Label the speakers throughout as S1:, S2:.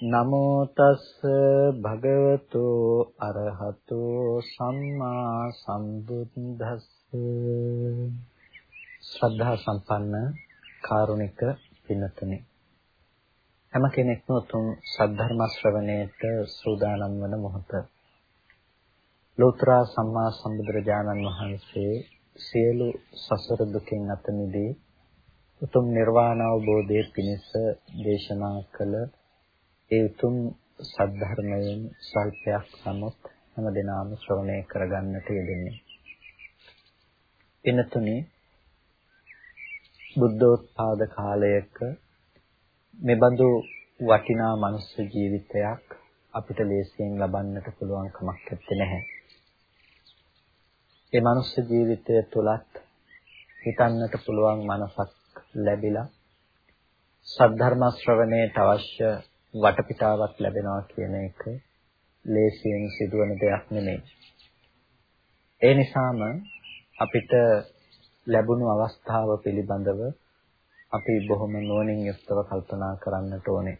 S1: නමෝ තස් භගවතු අරහතෝ සම්මා සම්බුද්දස්ස. ශ්‍රද්ධා සම්පන්න කාරුණික පින්තුනි හැම කෙනෙක්ම උතුම් සද්ධර්ම ශ්‍රවණයට සූදානම් වන මොහොත. ලෝතර සම්මා සම්බුදුරජාණන් වහන්සේ සියලු සසර දුකින් අත මිදී උතුම් නිර්වාණ අවබෝධයේ පිණිස දේශනා කළ ඒ උතුම් සද්ධර්මයෙන් සල්පයක් සමුත් හැම දිනම ශ්‍රවණය කරගන්නට යෙදෙන්නේ. එනතුනි බුද්ධෝත්පාද කාලයක මෙබඳු වටිනා මනුස්ස ජීවිතයක් අපිට ලේසියෙන් ලබන්නට පුළුවන් කමක් නැත්තේ. ඒ මනුස්ස ජීවිතය තුලත් හිතන්නට පුළුවන් මනසක් ලැබිලා සද්ධර්ම ශ්‍රවණයට අවශ්‍ය වටපිටාවක් ලැබෙනවා කියන එක ලේසියෙන් සිදුවන දෙයක් නෙමෙයි. ඒ නිසාම අපිට ලැබුණු අවස්ථාව පිළිබඳව අපි බොහොම නුවණින් යුක්තව කල්පනා කරන්නට ඕනේ.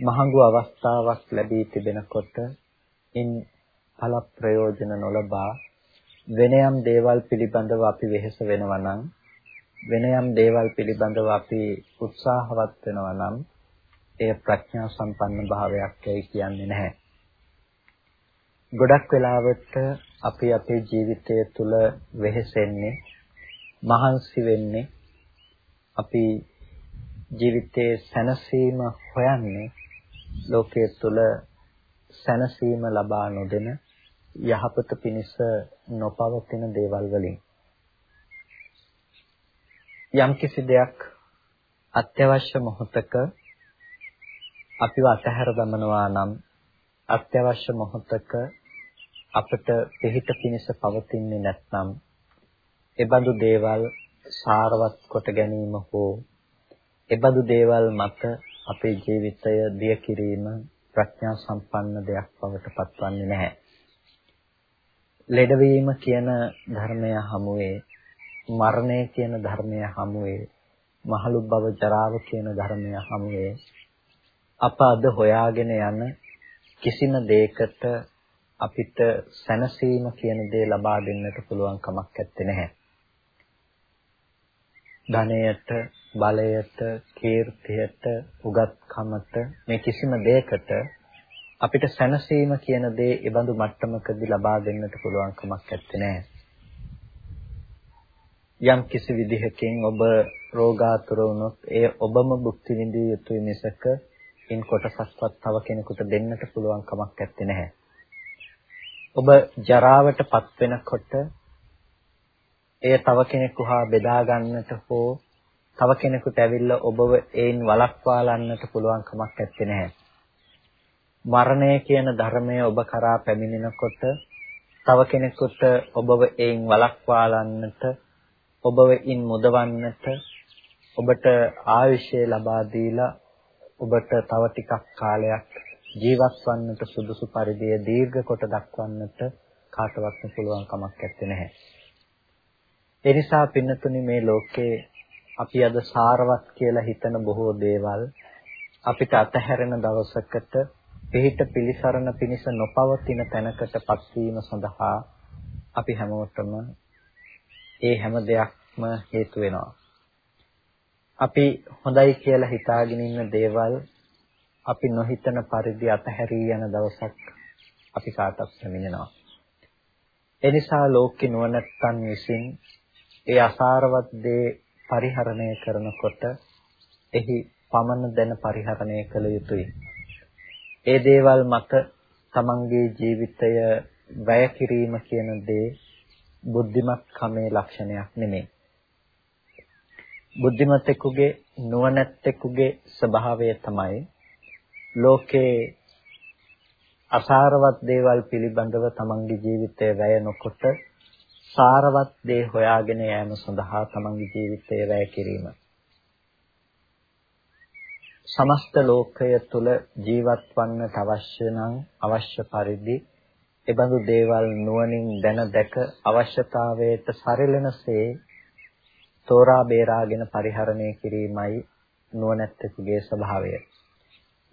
S1: මහඟු අවස්ථාවක් ලැබී තිබෙනකොට ඉන් ඵල ප්‍රයෝජන නොලබා වෙන යම් දේවල් පිළිබඳව අපි වෙහෙස වෙනවා නම් වෙන යම් දේවල් පිළිබඳව අපි උත්සාහවත් වෙනවා නම් එය ප්‍රඥා සම්පන්න භාවයක් ඇයි කියන්නේ නැහැ. ගොඩක් වෙලාවට අපි අපේ ජීවිතය තුළ වෙහෙසෙන්නේ මහන්සි වෙන්නේ අපි ජීවිතයේ සැනසීම හොයන්නේ ලෝකයේ තුල සැනසීම ලබා නොදෙන යහපත පිණිස නොපවතින දේවල් වලින් යම්කිසි දෙයක් අත්‍යවශ්‍ය මොහොතක අපිව අතහැර දමනවා නම් අත්‍යවශ්‍ය මොහොතක අපට පිහිට පිණිස පවතින්නේ නැත්නම් එබඳු දේවල් සාරවත් කොට ගැනීම හෝ එබඳු දේවල් මත අපේ ජීවිතය දිය කිරීම ප්‍රඥා සම්පන්න දෙයක් බවට පත්වන්නේ නැහැ. ලෙඩවීම කියන ධර්මය හමුවේ මරණය කියන ධර්මය හමුවේ මහලු බව ජරාව කියන ධර්මය හමුවේ අප අද හොයාගෙන යන කිසිම දෙයකට අපිට සැනසීම කියන දේ ලබා දෙන්නට පුළුවන් කමක් නැත්තේ. ධනයට, බලයට, කීර්තියට, උගත්කමට මේ කිසිම දෙයකට අපිට සැනසීම කියන දේ ඒ බඳු මට්ටමකදී ලබා දෙන්නට පුළුවන් කමක් නැත්තේ. යම් කිසි විදිහකින් ඔබ රෝගාතුර වුණොත් ඒ ඔබම භුක්ති විඳිය යුතුයි මිසක ඉන් කොටසක්වත් තව කෙනෙකුට දෙන්නට පුළුවන් කමක් නැත්තේ. ඔබ ජරාවටපත් වෙනකොට එය තව කෙනෙකු හා බෙදා ගන්නට හෝ තව කෙනෙකුට ඇවිල්ලා ඔබව ඒන් වළක්වාලන්නට පුළුවන් කමක් නැත්තේ. මරණය කියන ධර්මය ඔබ කරා පැමිණෙනකොට තව කෙනෙකුට ඔබව ඒන් වළක්වාලන්නට ඔබව ඉන් මුදවන්නට ඔබට ආයුෂය ලබා දීලා ඔබට තව ටිකක් කාලයක් ජීවත් වන්නට සුදුසු පරිදි දීර්ඝ කොට දක්වන්නට කාටවත් පුළුවන් කමක් නැත්තේ. ඒ නිසා පින්නතුනි මේ ලෝකේ අපි අද සාරවත් කියලා හිතන බොහෝ දේවල් අපිට අතහැරෙන දවසකට පිහිට පිලිසරණ පිණිස නොපවතින තැනකටපත් වීම සඳහා අපි හැමෝටම ඒ හැම දෙයක්ම හේතු වෙනවා. අපි හොඳයි කියලා හිතාගෙන ඉන්න දේවල් අපි නොහිතන පරිදි අතහැරී යන දවසක් අපි කාටත් පැමිණෙනවා. එනිසා ලෝකේ නුවණැත්තන් විසින් ඒ අසාරවත් දේ පරිහරණය කරනකොට එහි පමණ දැන පරිහරණය කළ යුතුයි. ඒ දේවල් මත තමන්ගේ ජීවිතය වැය කිරීම කියන දේ බුද්ධිමත් කමේ ලක්ෂණයක් නෙමෙයි. බුද්ධිමත්ෙකුගේ නුවණැත්තෙකුගේ ස්වභාවය තමයි ලෝකේ අසාරවත් දේවල් පිළිබඳව තමන්ගේ ජීවිතය වැය නොකොට සාරවත් දේ හොයාගෙන යෑම සඳහා තමන්ගේ ජීවිතය වැය කිරීම. සමස්ත ලෝකය තුල ජීවත් වන්නට අවශ්‍ය නම් අවශ්‍ය පරිදි එබඳු දේවල් නුවණින් දැන දැක අවශ්‍යතාවයට සරිලනසේ තෝරා බේරාගෙන පරිහරණය කිරීමයි නුවණැත්තෙකුගේ ස්වභාවය.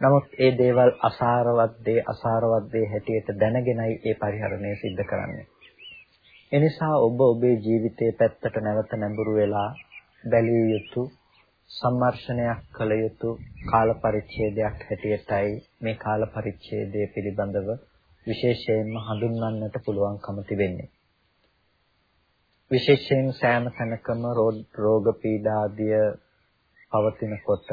S1: නමුත් ඒ දේවල් අසාරවත් දේ අසාරවත් දේ හැටියට දැනගෙනයි ඒ පරිහරණය සිද්ධ කරන්නේ. එනිසා ඔබ ඔබේ ජීවිතයේ පැත්තට නැවත නැඹුරු වෙලා බැලිය යුතු සම්මර්ෂණයක් කළ යුතු කාල පරිච්ඡේදයක් හැටියටයි මේ කාල පරිච්ඡේදය පිළිබඳව විශේෂයෙන්ම හඳුන්වන්නට පුළුවන්කම තිබෙන්නේ. විශේෂයෙන් සෑම තැනකම රෝග පීඩා ආදිය පවතිනකොට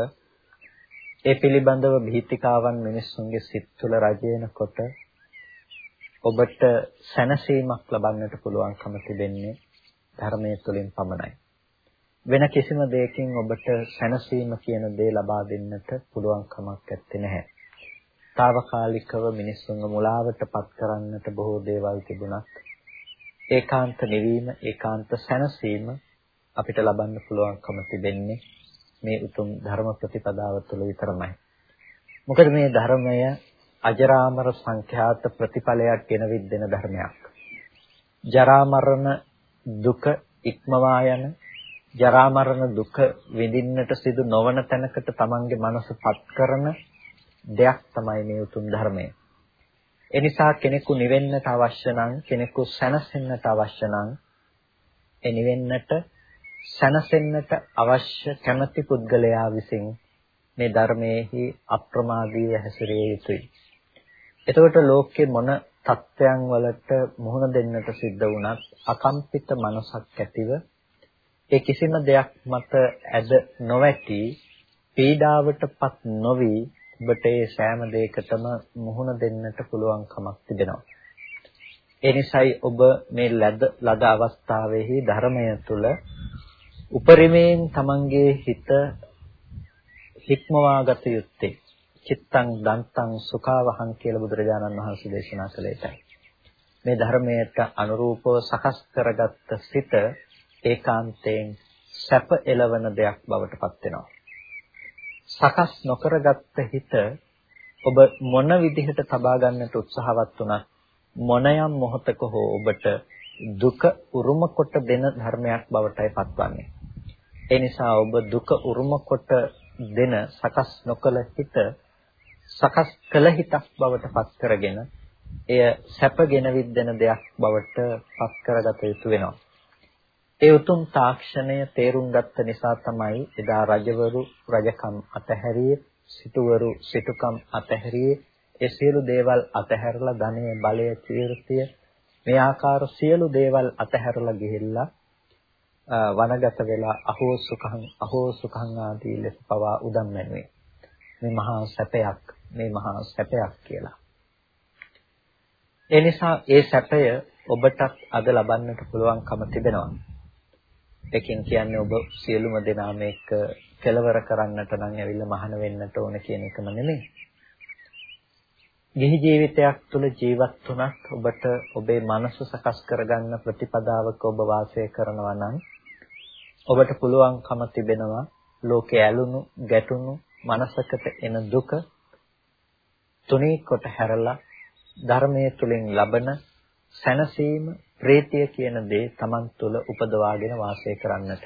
S1: ඒ පිළිබඳව භීතිකාවන් මිනිස්සුන්ගේ සිත් තුළ රජේනකොට ඔබට සැනසීමක් ලබන්නට පුළුවන්කම තිබෙන්නේ ධර්මයේ තුලින් පමණයි. වෙන කිසිම දෙයකින් ඔබට සැනසීම කියන දේ ලබා දෙන්නට පුළුවන් කමක් නැත්තේ නැහැ. తాවකාලිකව මිනිස්සුන්ව මුලාවට පත් කරන්නට බොහෝ දේවල් තිබුණත් ඒකාන්ත නිවීම ඒකාන්ත සැනසීම අපිට ලබන්න පුළුවන්කම තිබෙන්නේ මේ උතුම් ධර්ම ප්‍රතිපදාව තුළ විතරමයි. මොකද මේ ධර්මය අජරාමර සංඛ්‍යාත ප්‍රතිඵලයක් ගෙනවිත් දෙන ධර්මයක්. ජරා මරණ දුක ඉක්මවා යන ජරා මරණ දුක විඳින්නට සිදු නොවන තැනකට තමන්ගේ මනසපත් කරන දෙයක් තමයි මේ උතුම් ධර්මය. එනිසා කෙනෙකු නිවෙන්නට අවශ්‍ය නම් කෙනෙකු සැනසෙන්නට අවශ්‍ය නම් ඒ නිවෙන්නට සැනසෙන්නට අවශ්‍ය කැමැති පුද්ගලයා විසින් මේ ධර්මයේහි අප්‍රමාදීව හැසිරිය යුතුයි. එතකොට ලෝකේ මොන තත්ත්වයන් වලට මුහුණ දෙන්නට සිද්ධ වුණත් අකම්පිත මනසක් ඇතිව ඒ කිසිම දෙයක් මත ඇද නොවැටි පීඩාවටපත් නොවි ඔබට ඒ සෑම දෙයකටම මුහුණ දෙන්නට පුළුවන් කමක් තිබෙනවා. ඒ නිසායි ඔබ මේ ලද ලද අවස්ථාවේහි ධර්මය තුල උපරිමයෙන් තමන්ගේ හිත හික්මවා ගත යුත්තේ චිත්තං දන්තං සුඛවහං කියලා බුදුරජාණන් වහන්සේ දේශනා කළේටයි. මේ ධර්මයට අනුරූපව සකස් කරගත්ත සිත ඒකාන්තයෙන් සැප එළවන දෙයක් බවට පත් වෙනවා. සකස් නොකරගත්ත හිත ඔබ මොන විදිහට තබා ගන්නට උත්සාහවත් වුණත් මොනයම් මොහතක හෝ ඔබට දුක උරුම කොට දෙන ධර්මයක් බවටයි පත්වන්නේ. ඒ නිසා ඔබ දුක උරුම කොට දෙන සකස් නොකල හිත සකස් කළ හිතක් බවට පත් කරගෙන එය සැපගෙන විද්දෙන දෙයක් බවට පත් කරගත යුතු වෙනවා. ඒ උතුම් තාක්ෂණය තේරුම් ගත්ත නිසා තමයි එදා රජවරු රජකම් අතහැරියේ සිටුවරු සිටුකම් අතහැරියේ. ඒ සියලු දේවල් අතහැරලා ධනය බලය කීර්තිය මේ ආකාර සියලු දේවල් අතහැරලා ගිහිල්ලා වනගත වෙලා අහෝ සුඛං අහෝ සුඛං ආදී ලෙස පවා උදම් මැනුවේ. මේ මහා සැපයක් මේ මහා සැපයක් කියලා. ඒ නිසා ඒ සැපය ඔබටත් අද ලබන්නට පුළුවන්කම තිබෙනවා. එකකින් කියන්නේ ඔබ සියලුම දෙනා මේක කෙලවර කරන්නට නම් ඇවිල්ලා මහාන වෙන්නට ඕන කියන එකම නෙමෙයි. ගිහි ජීවිතයක් තුළ ජීවත් වුණත් ඔබට ඔබේ මනස සකස් කරගන්න ප්‍රතිපදාවක ඔබ වාසය කරනවා නම් ඔබට පුළුවන්කම තිබෙනවා ලෝකයේ ඇලුණු ගැටුණු මනසකට එන දුක තුනී කොට හැරලා ධර්මයේ තුලින් ලබන සැනසීම ප්‍රේතිය කියන දේ Taman තුල උපදවාගෙන වාසය කරන්නට.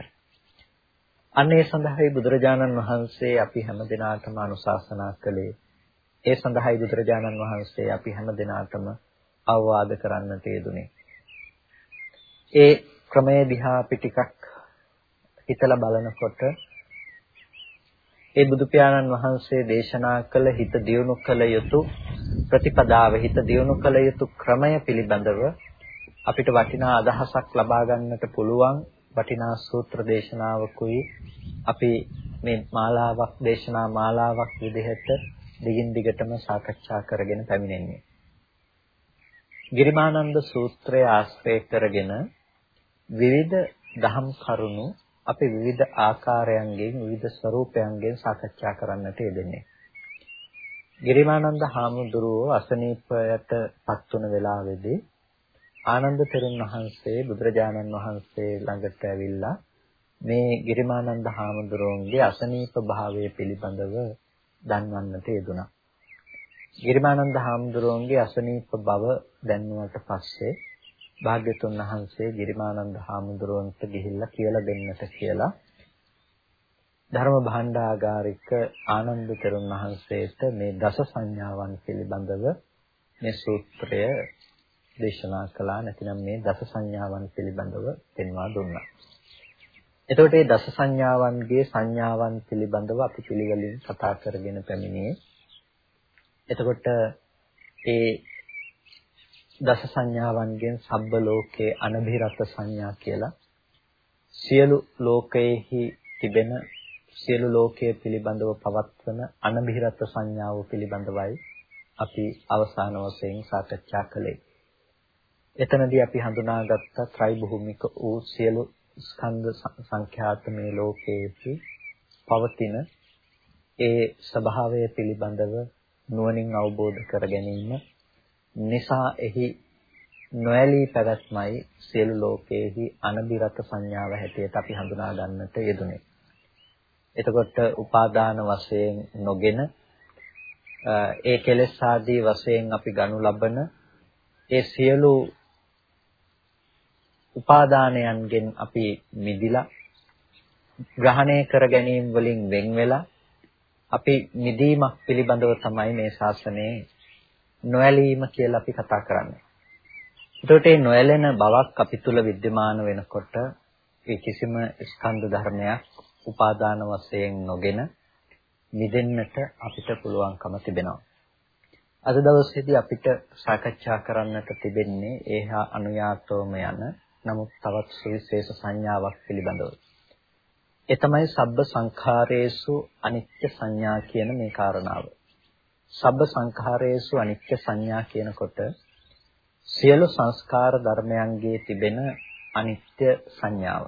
S1: අන්න ඒ සඳහායි බුදුරජාණන් වහන්සේ අපි හැම දිනාටම අනුශාසනා කළේ. ඒ සඳහායි බුදුරජාණන් වහන්සේ අපි හැම දිනාටම අවවාද කරන්නට යෙදුනේ. ඒ ක්‍රමයේ දිහා අපි ටිකක් හිතලා බලනකොට ඒ බුදු පියාණන් වහන්සේ දේශනා කළ හිත දියුණු කළ යුතු ප්‍රතිපදාව හිත දියුණු කළ යුතු ක්‍රමය පිළිබඳව අපිට වටිනා අදහසක් ලබා ගන්නට පුළුවන් වටිනා සූත්‍ර දේශනාවකුයි අපි මේ මාලාවක් දේශනා මාලාවක් විදිහට දිගින් දිගටම සාකච්ඡා කරගෙන පැමිණෙන්නේ. ගිරිමානන්ද සූත්‍රය ආශ්‍රය කරගෙන විවිධ දහම් කරුණු අපි විවිධ ආකාරයන්ගෙන් විවිධ ස්වરૂපයන්ගෙන් සාකච්ඡා කරන්නට යෙදෙන්නේ. ගිරිමානන්ද හාමුදුරුවෝ අසනීපයට පත් වුණ වෙලාවේදී ආනන්ද තෙරුන් වහන්සේ බුදුරජාණන් වහන්සේ ළඟට ඇවිල්ලා මේ ගිරිමානන්ද හාමුදුරුවන්ගේ අසනීප භාවය පිළිබඳව දන්වන්නට යෙදුණා. ගිරිමානන්ද හාමුදුරුවන්ගේ අසනීප බව දැන්වුවට පස්සේ භාග්‍යතුන් වහන්සේ ගිරිමානන්ද හාමුදුරුවන්ට ගිහිල්ලා කියලා දෙන්නට කියලා ධර්ම භාණ්ඩාගාරික ආනන්ද තෙරුන් වහන්සේට මේ දස සංඥාවන් පිළිබඳව මේ සූත්‍රය දේශනා කළා නැතිනම් මේ දස සංඥාවන් පිළිබඳව පෙන්වා දුන්නා. එතකොට මේ දස සංඥාවන්ගේ සංඥාවන් පිළිබඳව අපි පිළිවෙලින් කතා කරගෙන පැමිණියේ. එතකොට ඒ දස සංඥාවන්ගෙන් සබ්බ ලෝකේ අනභිරත සංඥා කියලා සියලු ලෝකයේහි තිබෙන සියලු ලෝකයේ පිළිබඳව පවත්වන අනභිරත සංඥාව පිළිබඳවයි අපි අවසාන වශයෙන් සාකච්ඡා කළේ. එතනදී අපි හඳුනාගත්ත ත්‍රිභූමික වූ සියලු ස්කන්ධ සංඛ්‍යාත මේ ලෝකයේදී පවතින ඒ ස්වභාවය පිළිබඳව නුවණින් අවබෝධ කර ගැනීම නිසා එහි නොඇලී පැවැත්මයි සියලු ලෝකයේහි අනබිරත සංඥාව හැටියට අපි හඳුනා ගන්නට යෙදුනේ. එතකොට උපාදාන වශයෙන් නොගෙන ඒ කෙලෙස් ආදී වශයෙන් අපි ගනු ලබන ඒ සියලු උපාදානයන්ගෙන් අපි මිදිලා ග්‍රහණය කර ගැනීම වලින් වෙන් වෙලා අපි මිදීමක් පිළිබඳව තමයි මේ ශාසනයේ නොඇලීම කියලා අපි කතා කරන්නේ. ඒකට මේ නොඇලෙන බවක් අපි තුල विद्यमान වෙනකොට ඒ කිසිම ස්කන්ධ ධර්මයක් උපාදාන වශයෙන් නොගෙන මිදෙන්නට අපිට පුළුවන්කම තිබෙනවා. අද දවසේදී අපිට සාකච්ඡා කරන්නට තිබෙන්නේ ඒහා අනුයාතෝම යන නමුත් තවත් සුවිශේෂ සංඥාවක් පිළිබඳව. ඒ තමයි සබ්බ සංඛාරේසු අනිත්‍ය සංඥා කියන මේ කාරණාව. සබ්බ සංඛාරේසු අනිත්‍ය සංඥා කියනකොට සියලු සංස්කාර ධර්මයන්ගේ තිබෙන අනිත්‍ය සංඥාව.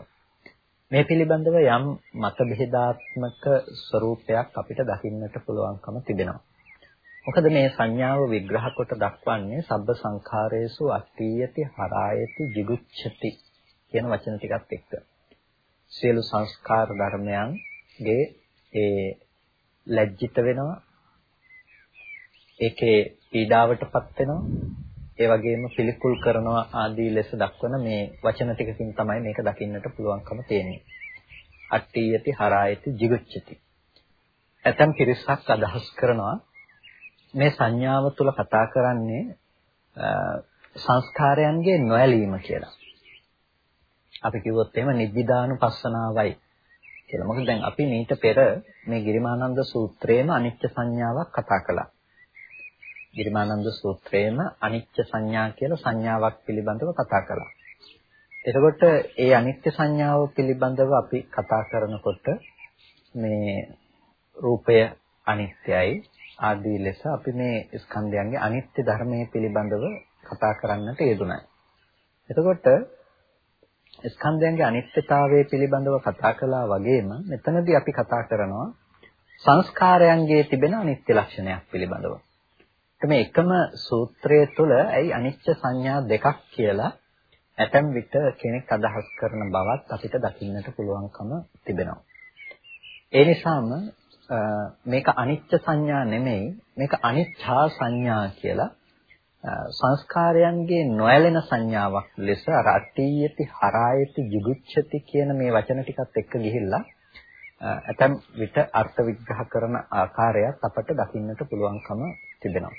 S1: මේ පිළිබඳව යම් මතභේදාත්මක ස්වરૂපයක් අපිට දකින්නට පුළුවන්කම තිබෙනවා. මොකද මේ සංඥාව විග්‍රහ කොට දක්වන්නේ සබ්බ සංඛාරේසු අට්ඨියති හරායති jigucchati කියන වචන ටිකත් එක්ක. සියලු සංස්කාර ධර්මයන්ගේ ඒ ලැජ්ජිත වෙනවා ඒකේ පීඩාවටපත් වෙනවා ඒ වගේම පිළිකුල් කරනවා ආදී ලෙස දක්වන මේ වචන ටිකකින් තමයි මේක දකින්නට පුළුවන්කම තියෙන්නේ. අට්ඨියති හරායති jigucchati. ඇතම් පිරිසක් අදහස් කරනවා මේ සංඥාව තුල කතා කරන්නේ සංස්කාරයන්ගේ නොඇලීම කියලා. අපි කිව්වොත් එහෙම නිබ්බිදානුපස්සනාවයි කියලා. මොකද දැන් අපි මීට පෙර මේ ගිරිමානන්ද සූත්‍රයේම අනිත්‍ය සංඥාවක් කතා කළා. ගිරිමානන්ද සූත්‍රයේම අනිත්‍ය සංඥා කියලා සංඥාවක් පිළිබඳව කතා කළා. එතකොට ඒ අනිත්‍ය සංඥාව පිළිබඳව අපි කතා කරනකොට මේ රූපය අනිත්‍යයි ආදී ලෙස අපි මේ ස්කන්ධයන්ගේ අනිත්‍ය ධර්මයේ පිළිබඳව කතා කරන්නට යෙදුණා. එතකොට ස්කන්ධයන්ගේ අනිත්‍යතාවය පිළිබඳව කතා කළා වගේම මෙතනදී අපි කතා කරනවා සංස්කාරයන්ගේ තිබෙන අනිත්‍ය ලක්ෂණයක් පිළිබඳව. මේ එකම සූත්‍රය තුළ ඇයි අනිත්‍ය සංඥා දෙකක් කියලා ඇතැම් විට කෙනෙක් අදහස් කරන බවත් අපිට දකින්නට පුළුවන්කම තිබෙනවා. ඒ නිසාම මේක අනිත්‍ය සංඥා නෙමෙයි මේක අනිච්ඡා සංඥා කියලා සංස්කාරයන්ගේ නොඇලෙන සංඥාවක් ලෙස අර අට්ඨියති හරායති jigucchati කියන මේ වචන ටිකත් එක්ක ගිහිල්ලා ඇතම් විට අර්ථ විග්‍රහ කරන ආකාරයත් අපට දකින්නට පුළුවන්කම තිබෙනවා.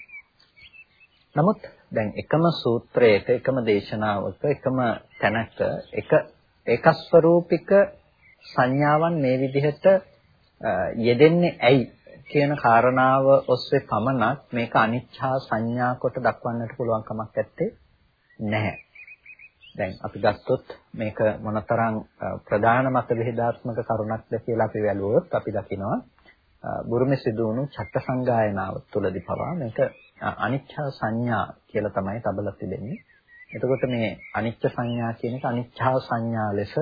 S1: නමුත් දැන් එකම සූත්‍රයක එකම දේශනාවක එකම තැනක එක එක ස්වરૂපික සංඥාවන් මේ විදිහට යෙදෙන්නේ ඇයි කියන කාරණාව ඔස්සේ පමණක් මේක අනිච්චා සංඥා කොට දක්වන්නට පුළුවන් කමක් නැත්තේ නැහැ. දැන් අපි ගත්තොත් මේක මොනතරම් ප්‍රධාන මත බෙහෙදාත්මක කරුණක්ද කියලා අපි වැළුවොත් අපි දකිනවා බුරුමේ සිදු වුණු චත්ත සංගායනාව තුළදී පවා මේක අනිච්චා සංඥා කියලා තමයි තබලා තිබෙන්නේ. එතකොට මේ අනිච්ච සංඥා කියන එක අනිච්චා සංඥා ලෙස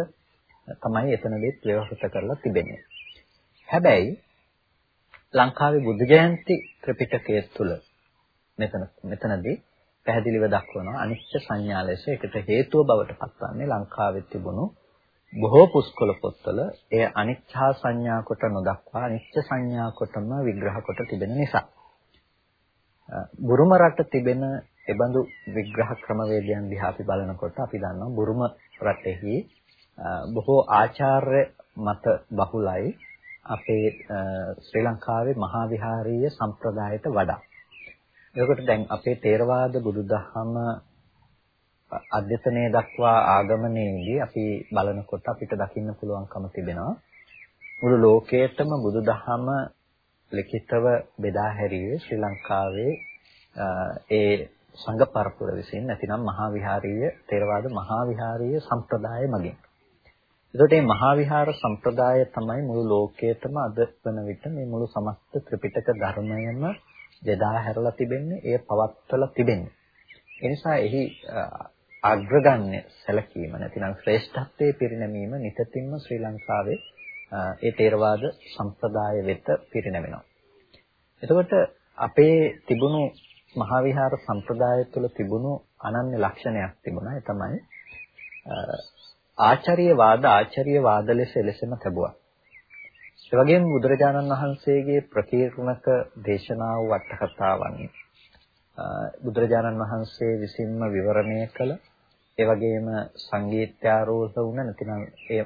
S1: තමයි එතනදී ප්‍රයෝගිත කරලා තිබෙන්නේ. හැබැයි ලංකාවේ බුද්ධ ජයන්ති ත්‍රිපිටකය තුළ මෙතන මෙතනදී පැහැදිලිව දක්වනවා අනිච්ච සංඥා ලෙස ඒකට හේතුව බවට පත්වන්නේ ලංකාවේ තිබුණු බොහෝ පුස්කොළ පොත්වල එය අනිච්චා සංඥා කොට නොදක්වා අනිච්ච සංඥා කොටම විග්‍රහ කොට තිබෙන නිසා. බුරුම රට තිබෙන එබඳු විග්‍රහ ක්‍රමවේදයන් දිහා අපි බලනකොට අපි දන්නවා බුරුම රටෙහි බොහෝ ආචාර්ය මත බහුලයි අපේ ශ්‍රී ලංකාවේ මහා විහාරීය සම්ප්‍රදායට වඩා. එතකොට දැන් අපේ තේරවාද බුදුදහම අධ්‍යතනයේ දක්වා ආගමනයේදී අපි බලනකොට අපිට දකින්න පුළුවන්කම තිබෙනවා මුළු ලෝකයේතම බුදුදහම ලිඛිතව බෙදා හැරියේ ශ්‍රී ලංකාවේ ඒ සංඝ පරපුර විසින් නැතිනම් මහා විහාරීය තේරවාද මහා විහාරීය සම්ප්‍රදාය මගින්. එතකොට මේ මහා විහාර සම්ප්‍රදාය තමයි මුළු ලෝකයේතම අද වන විට මේ මුළු සමස්ත ත්‍රිපිටක ධර්මයම දෙදා හැරලා තිබෙන්නේ, එය පවත්වලා තිබෙන්නේ. ඒ නිසා එහි අග්‍රගණ්‍ය සැලකීම නැතිනම් ශ්‍රේෂ්ඨත්වයේ පිරිනැමීම නිතින්ම ශ්‍රී ලංකාවේ ඒ තේරවාද සම්ප්‍රදාය වෙත පිරිනැමෙනවා. එතකොට අපේ තිබුණු මහා විහාර සම්ප්‍රදාය තුළ තිබුණු අනන්‍ය ලක්ෂණයක් තිබුණා. ඒ තමයි ආචාර්ය වාද ආචාර්ය වාද ලෙස එලෙසම තිබුණා. ඒ වගේම බුදුරජාණන් වහන්සේගේ ප්‍රකීර්ණක දේශනාව වටකතාවන් බුදුරජාණන් වහන්සේ විසින්ම විවරණය කළ ඒ වගේම සංගීත්‍යාරෝහ වුණ නැතිනම් ඒ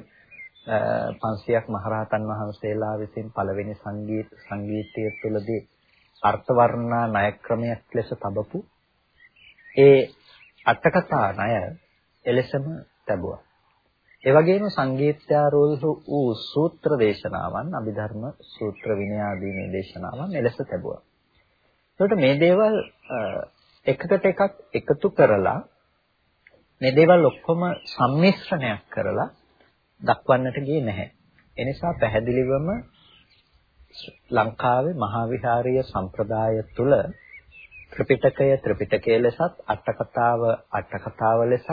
S1: 500ක් මහරහතන් වහන්සේලා විසින් පළවෙනි සංගීත සංගීතය තුළදී අර්ථ වර්ණනා ණය ක්‍රමයක් ලෙස තබපු ඒ අටකතා ණය එලෙසම ලැබුවා. ඒ වගේම සංගීත්‍යාරෝධ වූ සූත්‍ර දේශනාවන් අභිධර්ම සූත්‍ර විනය ආදී මේ දේශනාවන් එලෙස ලැබුවා. ඒකට මේ දේවල් එකකට එකක් එකතු කරලා මේ දේවල් ඔක්කොම සම්මිශ්‍රණයක් කරලා දක්වන්නට ගියේ නැහැ. එනිසා පැහැදිලිවම ලංකාවේ මහා විහාරීය සම්ප්‍රදාය තුළ ත්‍රිපිටකය ත්‍රිපිටකයේ ලෙසත් අටකතාව අටකතාව ලෙසත්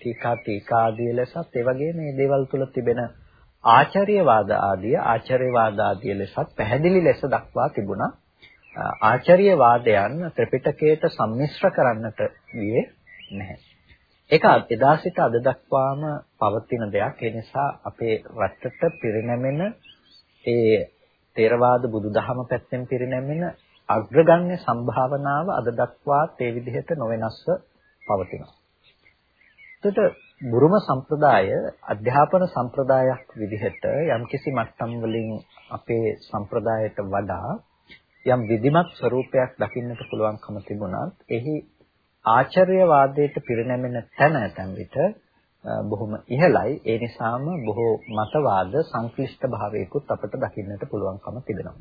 S1: ටීකා ටීකා ආදී ලෙසත් ඒ වගේම මේ දේවල් තුළ තිබෙන ආචාර්යවාද ආදී ආචාර්යවාද ආදී ලෙසත් පැහැදිලි ලෙස දක්වා තිබුණා. ආචාර්යවාදයන් ත්‍රිපිටකයට සම්මිශ්‍ර කරන්නට ගියේ නැහැ. ඒක එදා සිට අද දක්වාම පවතින දෙයක්. ඒ නිසා අපේ රටට පිරිනැමෙන ඒ තේරවාද බුදුදහම පැත්තෙන් පිරිනැමෙන අග්‍රගණ්‍ය සම්භාවනාව අද දක්වාත් ඒ විදිහට නොවෙනස්ව පවතිනවා. එතකොට බුරුම සම්ප්‍රදාය අධ්‍යාපන සම්ප්‍රදායක් විදිහට යම්කිසි මට්ටම් වලින් අපේ සම්ප්‍රදායට වඩා යම් විධිමත් ස්වરૂපයක් දකින්නට පුළුවන්කම තිබුණත් එහි ආචාර්යවාදයට පිරිනැමෙන තැන ඇතැම් විට බොහොම ඉහළයි. ඒ නිසාම බොහෝ මතවාද සංක්ලිෂ්ඨ භාවයකුත් අපට දකින්නට පුළුවන්කම තිබෙනවා.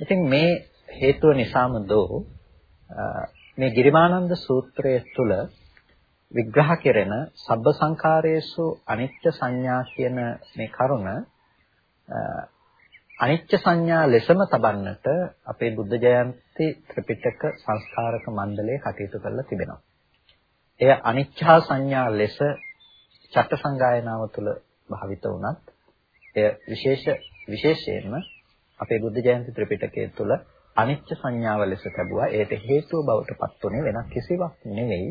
S1: ඉතින් මේ හේතුව නිසාම දෝ මේ ගිරිමානන්ද සූත්‍රය තුළ විග්‍රහ කෙරෙන සබ්බ සංඛාරයේසු අනිත්‍ය සංඥා කියන මේ කරුණ අනිත්‍ය සංඥා ලෙසම තබන්නට අපේ බුද්ධ ජයන්ති ත්‍රිපිටක සංස්කාරක මණ්ඩලය කටයුතු කරලා තිබෙනවා. එය අනිච්චා සංඥා ලෙස චත්ත සංගායනාව තුළ භාවිත වුණත් එය විශේෂ විශේෂයෙන්ම අපේ බුද්ධ ජයන්ති ත්‍රිපිටකය තුළ අනිච්ච සංඥාව ලෙස ලැබුවා. ඒට හේතුව බවට පත්ුනේ වෙනත් කිසිවක් නෙවෙයි.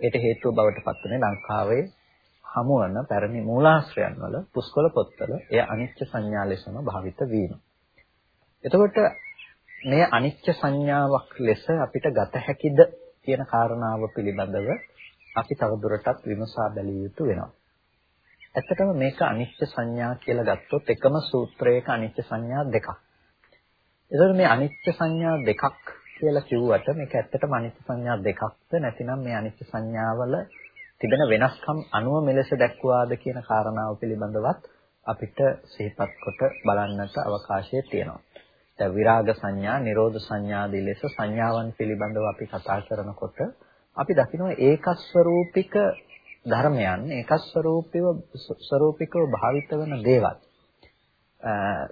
S1: ඒට හේතුව බවට පත්ුනේ ලංකාවේ හමුවන පැරණි මූලාශ්‍රයන් වල පුස්කොළ පොත්වල එය අනිච්ච සංඥා ලෙසම භාවිත වීම. එතකොට මේ අනිච්ච සංඥාවක් ලෙස අපිට ගත හැකිද කියන කාරණාව පිළිබඳව අපි තවදුරටත් විමසා බැලිය යුතු වෙනවා. ඇත්තටම මේක අනිච්ච සංඥා කියලා ගත්තොත් එකම සූත්‍රයක අනිච්ච සංඥා දෙකක්. එතකොට මේ අනිච්ච සංඥා දෙකක් කියලා කිව්වට මේක ඇත්තටම අනිච්ච සංඥා දෙකක්ද නැතිනම් මේ අනිච්ච සංඥාවල තිබෙන වෙනස්කම් අනුව මෙලෙස දැක්වාද කියන කාරණාව පිළිබඳවත් අපිට සිහිපත් කොට බලන්නට අවකාශය තියෙනවා. දැන් විරාග සංඥා, නිරෝධ සංඥා ආදී ලෙස සංඥාවන් පිළිබඳව අපි කතා කරනකොට අපි දකිනවා ඒකස්වරූපික ධර්මයන් එක ස්වરૂපීව ස්වરૂපිකව භාවිත වෙන දේවල්.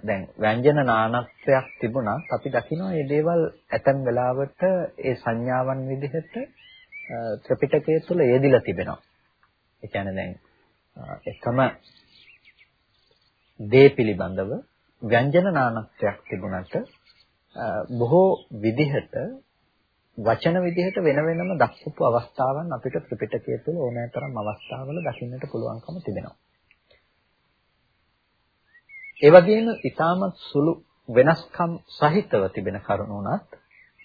S1: දැන් ව්‍යංජන නානත්වයක් තිබුණත් අපි දකිනවා මේ දේවල් ඇතැම් වෙලාවට ඒ සංඥාවන් විදිහට ත්‍රිපිටකය තුළ යෙදිලා තිබෙනවා. ඒ කියන්නේ දැන් එකම දේ පිළිබඳව ව්‍යංජන නානත්වයක් තිබුණට බොහෝ විදිහට වචන විදිහට වෙන වෙනම දක්වපු අවස්ථාවන් අපිට ත්‍රිපිටකය තුළ ඕනෑතරම් අවස්ථාවල දකින්නට පුළුවන්කම තිබෙනවා. ඒ වගේම ඊටමත් සුළු වෙනස්කම් සහිතව තිබෙන කරුණුණත්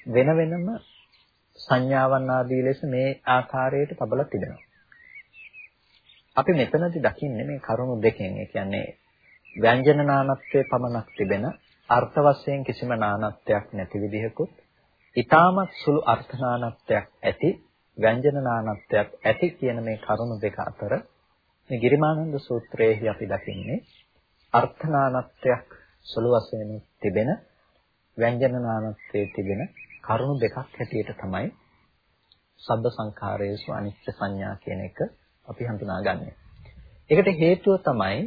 S1: වෙන වෙනම සංඥාවන් ආදී ලෙස මේ ආකාරයට තබලා තිබෙනවා. අපි මෙතනදී දකින්නේ මේ කරුණු දෙකෙන්. ඒ කියන්නේ ව්‍යංජන නානත්වයේ පමණක් තිබෙන අර්ථ වශයෙන් කිසිම නානත්වයක් නැති විදිහකුත් ඊටමත් සුළු අර්ථ නානත්වයක් ඇති ව්‍යංජන නානත්වයක් ඇති කියන මේ කරුණු දෙක අතර මේ ගිරිමානන්ද සූත්‍රයේහි අපි දකින්නේ අර්ථ නානත්වයක් සුළු වශයෙන් තිබෙන ව්‍යංජන නානත්වයේ තිබෙන කරුණු දෙකක් හැටියට තමයි සබ්බ සංඛාරයේසු අනිත්‍ය සංඥා කියන එක අපි හඳුනාගන්නේ. ඒකට හේතුව තමයි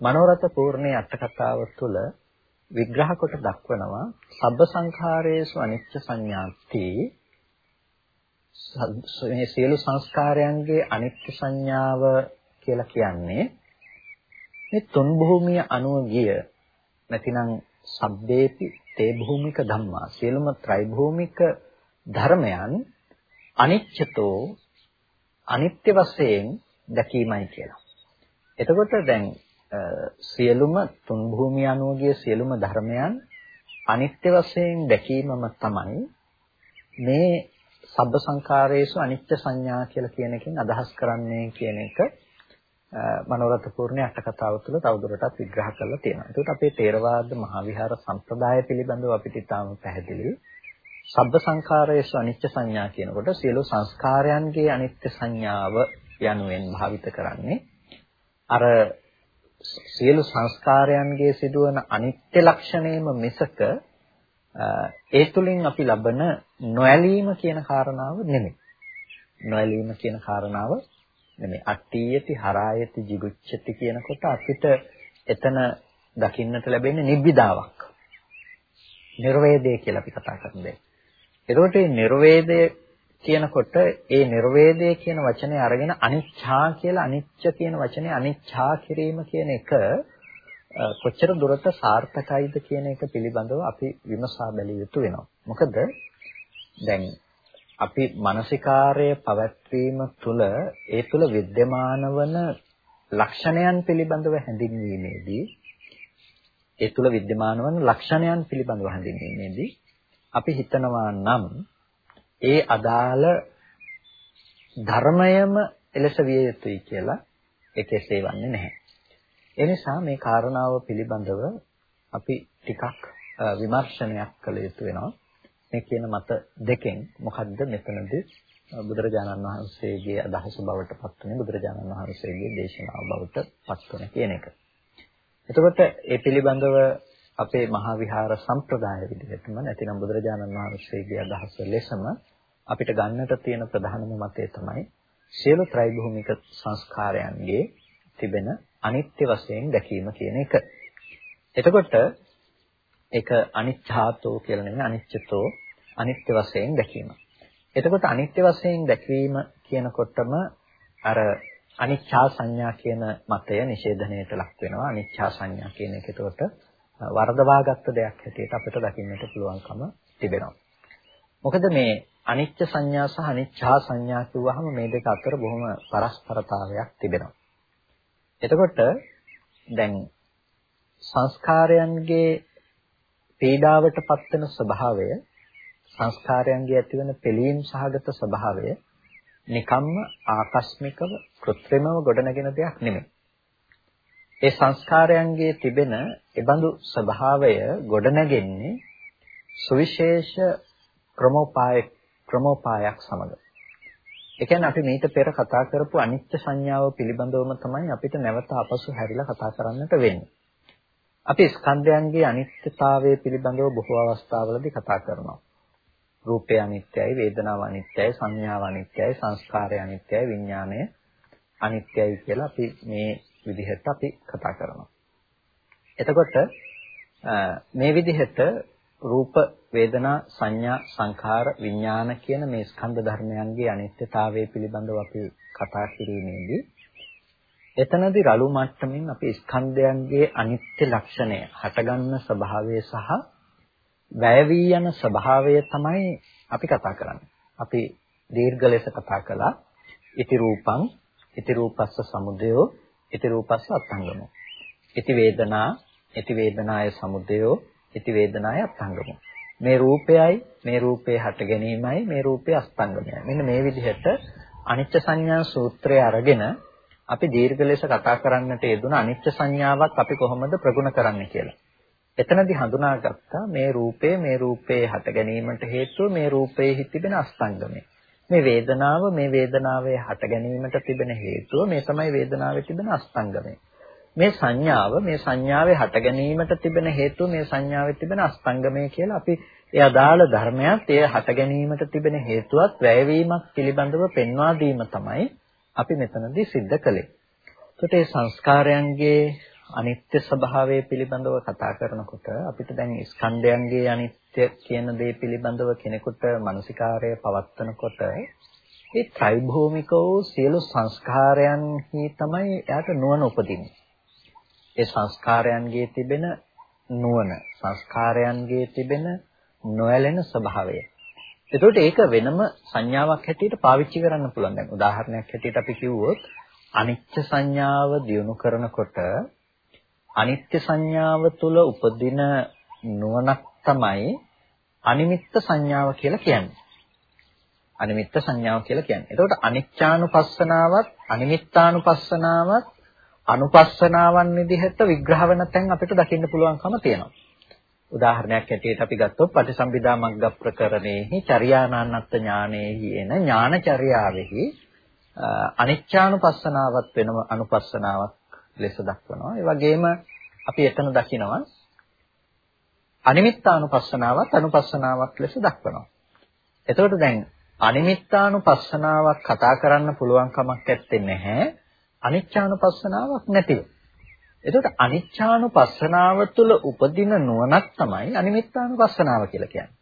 S1: මනෝරත පූර්ණේ අට කතාව තුළ විග්‍රහ කොට දක්වනවා සබ්බ සංඛාරයේසු අනිත්‍ය සංඥාති මේ සියලු සංස්කාරයන්ගේ අනිත්‍ය සංඥාව කියලා කියන්නේ මේ තුන් භූමිය අනුව ගිය නැතිනම් සබ්බේපි තේ භූමික ධම්මා සියලුම ත්‍රි භූමික ධර්මයන් අනිච්චතෝ අනිත්‍ය වශයෙන් දැකීමයි කියලා. එතකොට දැන් සියලුම තුන් භූමිය අනුවගේ සියලුම ධර්මයන් අනිත්‍ය වශයෙන් දැකීමම තමයි මේ සබ්බ සංකාරයේසු අනිත්‍ය සංඥා කියලා කියන එකෙන් අදහස් කරන්නේ කියන එක මනෝරත පූර්ණේ අට කතාව තුළ තවදුරටත් විග්‍රහ කරලා තියෙනවා. ඒකට අපේ තේරවාද මහාවිහාර සම්ප්‍රදාය පිළිබඳව අපිට ඉතාම පැහැදිලි. සබ්බ සංඛාරයේසු අනිත්‍ය සංඥා කියනකොට සියලු සංස්කාරයන්ගේ අනිත්‍ය සංඥාව යනුවෙන් භාවිත කරන්නේ අර සියලු සංස්කාරයන්ගේ සිදුවන අනිත්‍ය ලක්ෂණයම මිසක ඒ තුලින් අපි ලබන නොඇලීම කියන කාරණාව නෙමෙයි. නොඇලීම කියන කාරණාව නෙමෙයි. අට්ඨියති හරායති jigucchati කියනකොට අපිට එතන දකින්නට ලැබෙන්නේ නිබ්බිදාවක්. නිර්වේදය කියලා අපි කතා කරන්නේ. එතකොට මේ නිර්වේදය කියනකොට ඒ නිර්වේදය කියන වචනේ අරගෙන අනිච්ඡා කියලා අනිච්ච කියන වචනේ අනිච්ඡා කිරීම කියන එක කොච්චර දුරට සාර්ථකයිද කියන එක පිළිබඳව අපි විමසා බැලිය යුතු වෙනවා. මොකද දැන් අපි මානසිකාර්ය පැවැත්වීම තුළ ඒ තුළ विद्यमान වන ලක්ෂණයන් පිළිබඳව හැඳින්වීමේදී ඒ තුළ विद्यमान වන ලක්ෂණයන් පිළිබඳව හැඳින්වීමේදී අපි හිතනවා නම් ඒ අදාළ ධර්මයම එලෙස විය යුතුයි කියලා ඒක එසේ වන්නේ නැහැ. ඒ නිසා මේ කාරණාව පිළිබඳව අපි ටිකක් විමර්ශනයක් කළ යුතු වෙනවා. මේ කියන මත දෙකෙන් මොකද්ද මෙතනදී බුදුරජාණන් වහන්සේගේ අදහස බවට පත්වන්නේ බුදුරජාණන් වහන්සේගේ දේශනාව බවට පත්වන කියන එක. එතකොට ඒ පිළිබඳව අපේ මහා විහාර සම්ප්‍රදාය විදිහටම නැතිනම් බුදුරජාණන් වහන්සේගේ අදහස ලෙසම අපිට ගන්නට තියෙන ප්‍රධානම මතය තමයි සියලු ත්‍රිභූමික සංස්කාරයන්ගේ තිබෙන අනිත්‍ය වශයෙන් දැකීම කියන එක. එතකොට ඒක අනිච්ඡාතෝ කියලා නෙමෙයි අනිච්චතෝ අනිත්‍ය වශයෙන් දැකීම. එතකොට අනිත්‍ය වශයෙන් දැකීම කියනකොටම අර අනිච්ඡා සංඥා කියන මතය නිෂේධණයට ලක් වෙනවා. අනිච්ඡා සංඥා කියන එක එතකොට වර්ධවාගත්ත දෙයක් හැටියට අපිට දකින්නට පුළුවන්කම තිබෙනවා. මොකද මේ අනිච්ච සංඥා සහ අනිච්ඡා සංඥා කිව්වහම මේ දෙක අතර බොහොම පරස්පරතාවයක් තිබෙනවා. එතකොට දැන් සංස්කාරයන්ගේ පීඩාවට පත්වන ස්වභාවය සංස්කාරයන්ගේ ඇතිවන පිළීම් සහගත ස්වභාවය නිකම්ම ආකස්මිකව કૃත්‍රිමව ගොඩනගෙන දෙයක් නෙමෙයි. ඒ සංස්කාරයන්ගේ තිබෙන ඒබඳු ස්වභාවය ගොඩනැගෙන්නේ සුවිශේෂ ක්‍රමෝපාය ක්‍රමෝපායක් සමග. ඒ කියන්නේ අපි මේක පෙර කතා කරපු අනිත්‍ය සංඥාව පිළිබඳවම තමයි අපිට නැවත අපසු හැරිලා කතා කරන්නට වෙන්නේ. අපි ස්කන්ධයන්ගේ අනිත්‍යතාවය පිළිබඳව බොහෝ අවස්ථාවලදී කතා කරනවා. රූපය අනිත්‍යයි, වේදනාව අනිත්‍යයි, සංඥාව අනිත්‍යයි, සංස්කාරය අනිත්‍යයි, විඥානය අනිත්‍යයි කියලා අපි මේ විදිහට අපි කතා කරනවා. එතකොට මේ විදිහට රූප වේදනා සංඥා සංඛාර විඥාන කියන මේ ස්කන්ධ ධර්මයන්ගේ අනිත්‍යතාවය පිළිබඳව අපි කතා කිරීමේදී එතනදී රළු මට්ටමින් අපි ස්කන්ධයන්ගේ අනිත්‍ය ලක්ෂණය හටගන්න ස්වභාවය සහ වැය වී යන ස්වභාවය තමයි අපි කතා කරන්නේ. අපි දීර්ඝ ලෙස කතා කළා. ඉති රූපං, ඉති රූපස්ස සමුදයෝ, ඉති රූපස්ස අත්ංගමෝ. ඉති වේදනා, ඉති වේදනාය සමුදයෝ, ඉති වේදනාය අත්ංගමෝ. මේ රූපයයි මේ රූපේ හට ගැනීමයි මේ රූපේ අස්තංගමයයි. මෙන්න මේ විදිහට අනිත්‍ය සංඥා සූත්‍රය අරගෙන අපි දීර්ඝ ලෙස කතා කරන්නට යෙදුන අනිත්‍ය සංඥාවක් අපි කොහොමද ප්‍රගුණ කරන්නේ කියලා. එතනදී හඳුනාගත්තා මේ රූපේ මේ රූපේ හට ගැනීමට හේතුව මේ රූපයේ තිබෙන අස්තංගමය. මේ වේදනාව මේ වේදනාවේ හට ගැනීමට තිබෙන හේතුව මේ තමයි වේදනාවේ තිබෙන අස්තංගමය. මේ සංඥාව මේ සංඥාවේ හට ගැනීමට තිබෙන හේතුව මේ සංඥාවේ තිබෙන අස්තංගමය කියලා අපි ඒ අදාළ ධර්මයක් ඒ හට ගැනීමට තිබෙන හේතුවත් වැයවීමක් පිළිබඳව පෙන්වා දීම තමයි අපි මෙතනදී सिद्ध කළේ. එතකොට මේ සංස්කාරයන්ගේ අනිත්‍ය ස්වභාවය පිළිබඳව කතා කරනකොට අපිට දැන් ස්කන්ධයන්ගේ අනිත්‍ය කියන දේ පිළිබඳව කෙනෙකුට මානසිකාරය පවත්නකොට ඒ ත්‍රිභූමික වූ සියලු සංස්කාරයන්හි තමයි එයාට නුවණ උපදින්නේ. ඒ සංස්කාරයන්ගේ තිබෙන නුවණ සංස්කාරයන්ගේ තිබෙන නොඇලෙන ස්වභාවය. එතකොට ඒක වෙනම සංඥාවක් හැටියට පාවිච්චි කරන්න පුළුවන්. දැන් උදාහරණයක් හැටියට අපි කිව්වොත් අනිත්‍ය සංඥාව දියුණු කරනකොට අනිත්‍ය සංඥාව තුළ උපදින නුවණක් තමයි අනිමිත්ත සංඥාව කියලා කියන්නේ. අනිමිත්ත සංඥාව කියලා කියන්නේ. එතකොට අනිච්චානුපස්සනාවත් අනිමිත්තානුපස්සනාවත් අනුපස්සනාවන් විදිහට විග්‍රහ වෙන තැන් අපිට දකින්න පුළුවන්කම තියෙනවා. උදාහරණයක් ඇටියට අපි ගත්තොත් පටිසම්භිදා මග්ග ප්‍රකරණේහි චර්යානාන්නත් ඥානෙහි එන ඥානචර්යාවෙහි අනිච්චානුපස්සනාවත් වෙනම අනුපස්සනාවක් ලෙස දක්වනවා. ඒ වගේම අපි එතන දකිනවා අනිමිත්තානුපස්සනාවත් අනුපස්සනාවක් ලෙස දක්වනවා. එතකොට දැන් අනිමිත්තානුපස්සනාවක් කතා කරන්න පුළුවන් කමක් නැත්තේ නැහැ. අනිච්චානුපස්සනාවක් නැතිව. එතකොට අනිච්චානුපස්සනාව තුළ උපදින නුවණක් තමයි අනිමිත්තානුපස්සනාව කියලා කියන්නේ.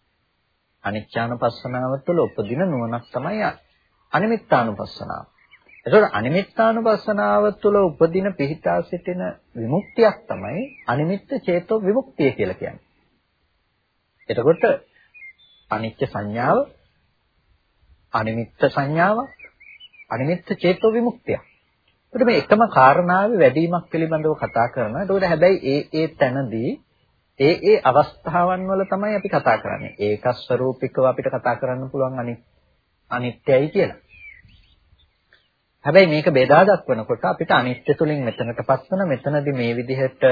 S1: අනිච්චානුපස්සනාව තුළ උපදින නුවණක් තමයි අනිමිත්තානුපස්සනාව. එතකොට අනිමිත්තානුපස්සනාව තුළ උපදින පිහිටා සිටින විමුක්තියක් තමයි අනිමිත්ත චේතෝ විමුක්තිය කියලා කියන්නේ. එතකොට අනිත්‍ය සංඥාව අනිමිත්ත සංඥාවක් අනිමිත්ත චේතෝ විමුක්තියක්. එතකොට මේ එකම කාරණාවේ වැඩිමක් පිළිබඳව කතා කරනවා. එතකොට හැබැයි ඒ ඒ තැනදී ඒ ඒ අවස්ථාවන් වල තමයි අපි කතා කරන්නේ. ඒක ස්වરૂපිකව අපිට කතා කරන්න පුළුවන් අනිත්‍යයි කියලා. හැබැයි මේක බෙදා දක්වනකොට අපිට අනිත්‍ය තුලින් මෙතනටපත් වෙන මෙතනදී මේ විදිහට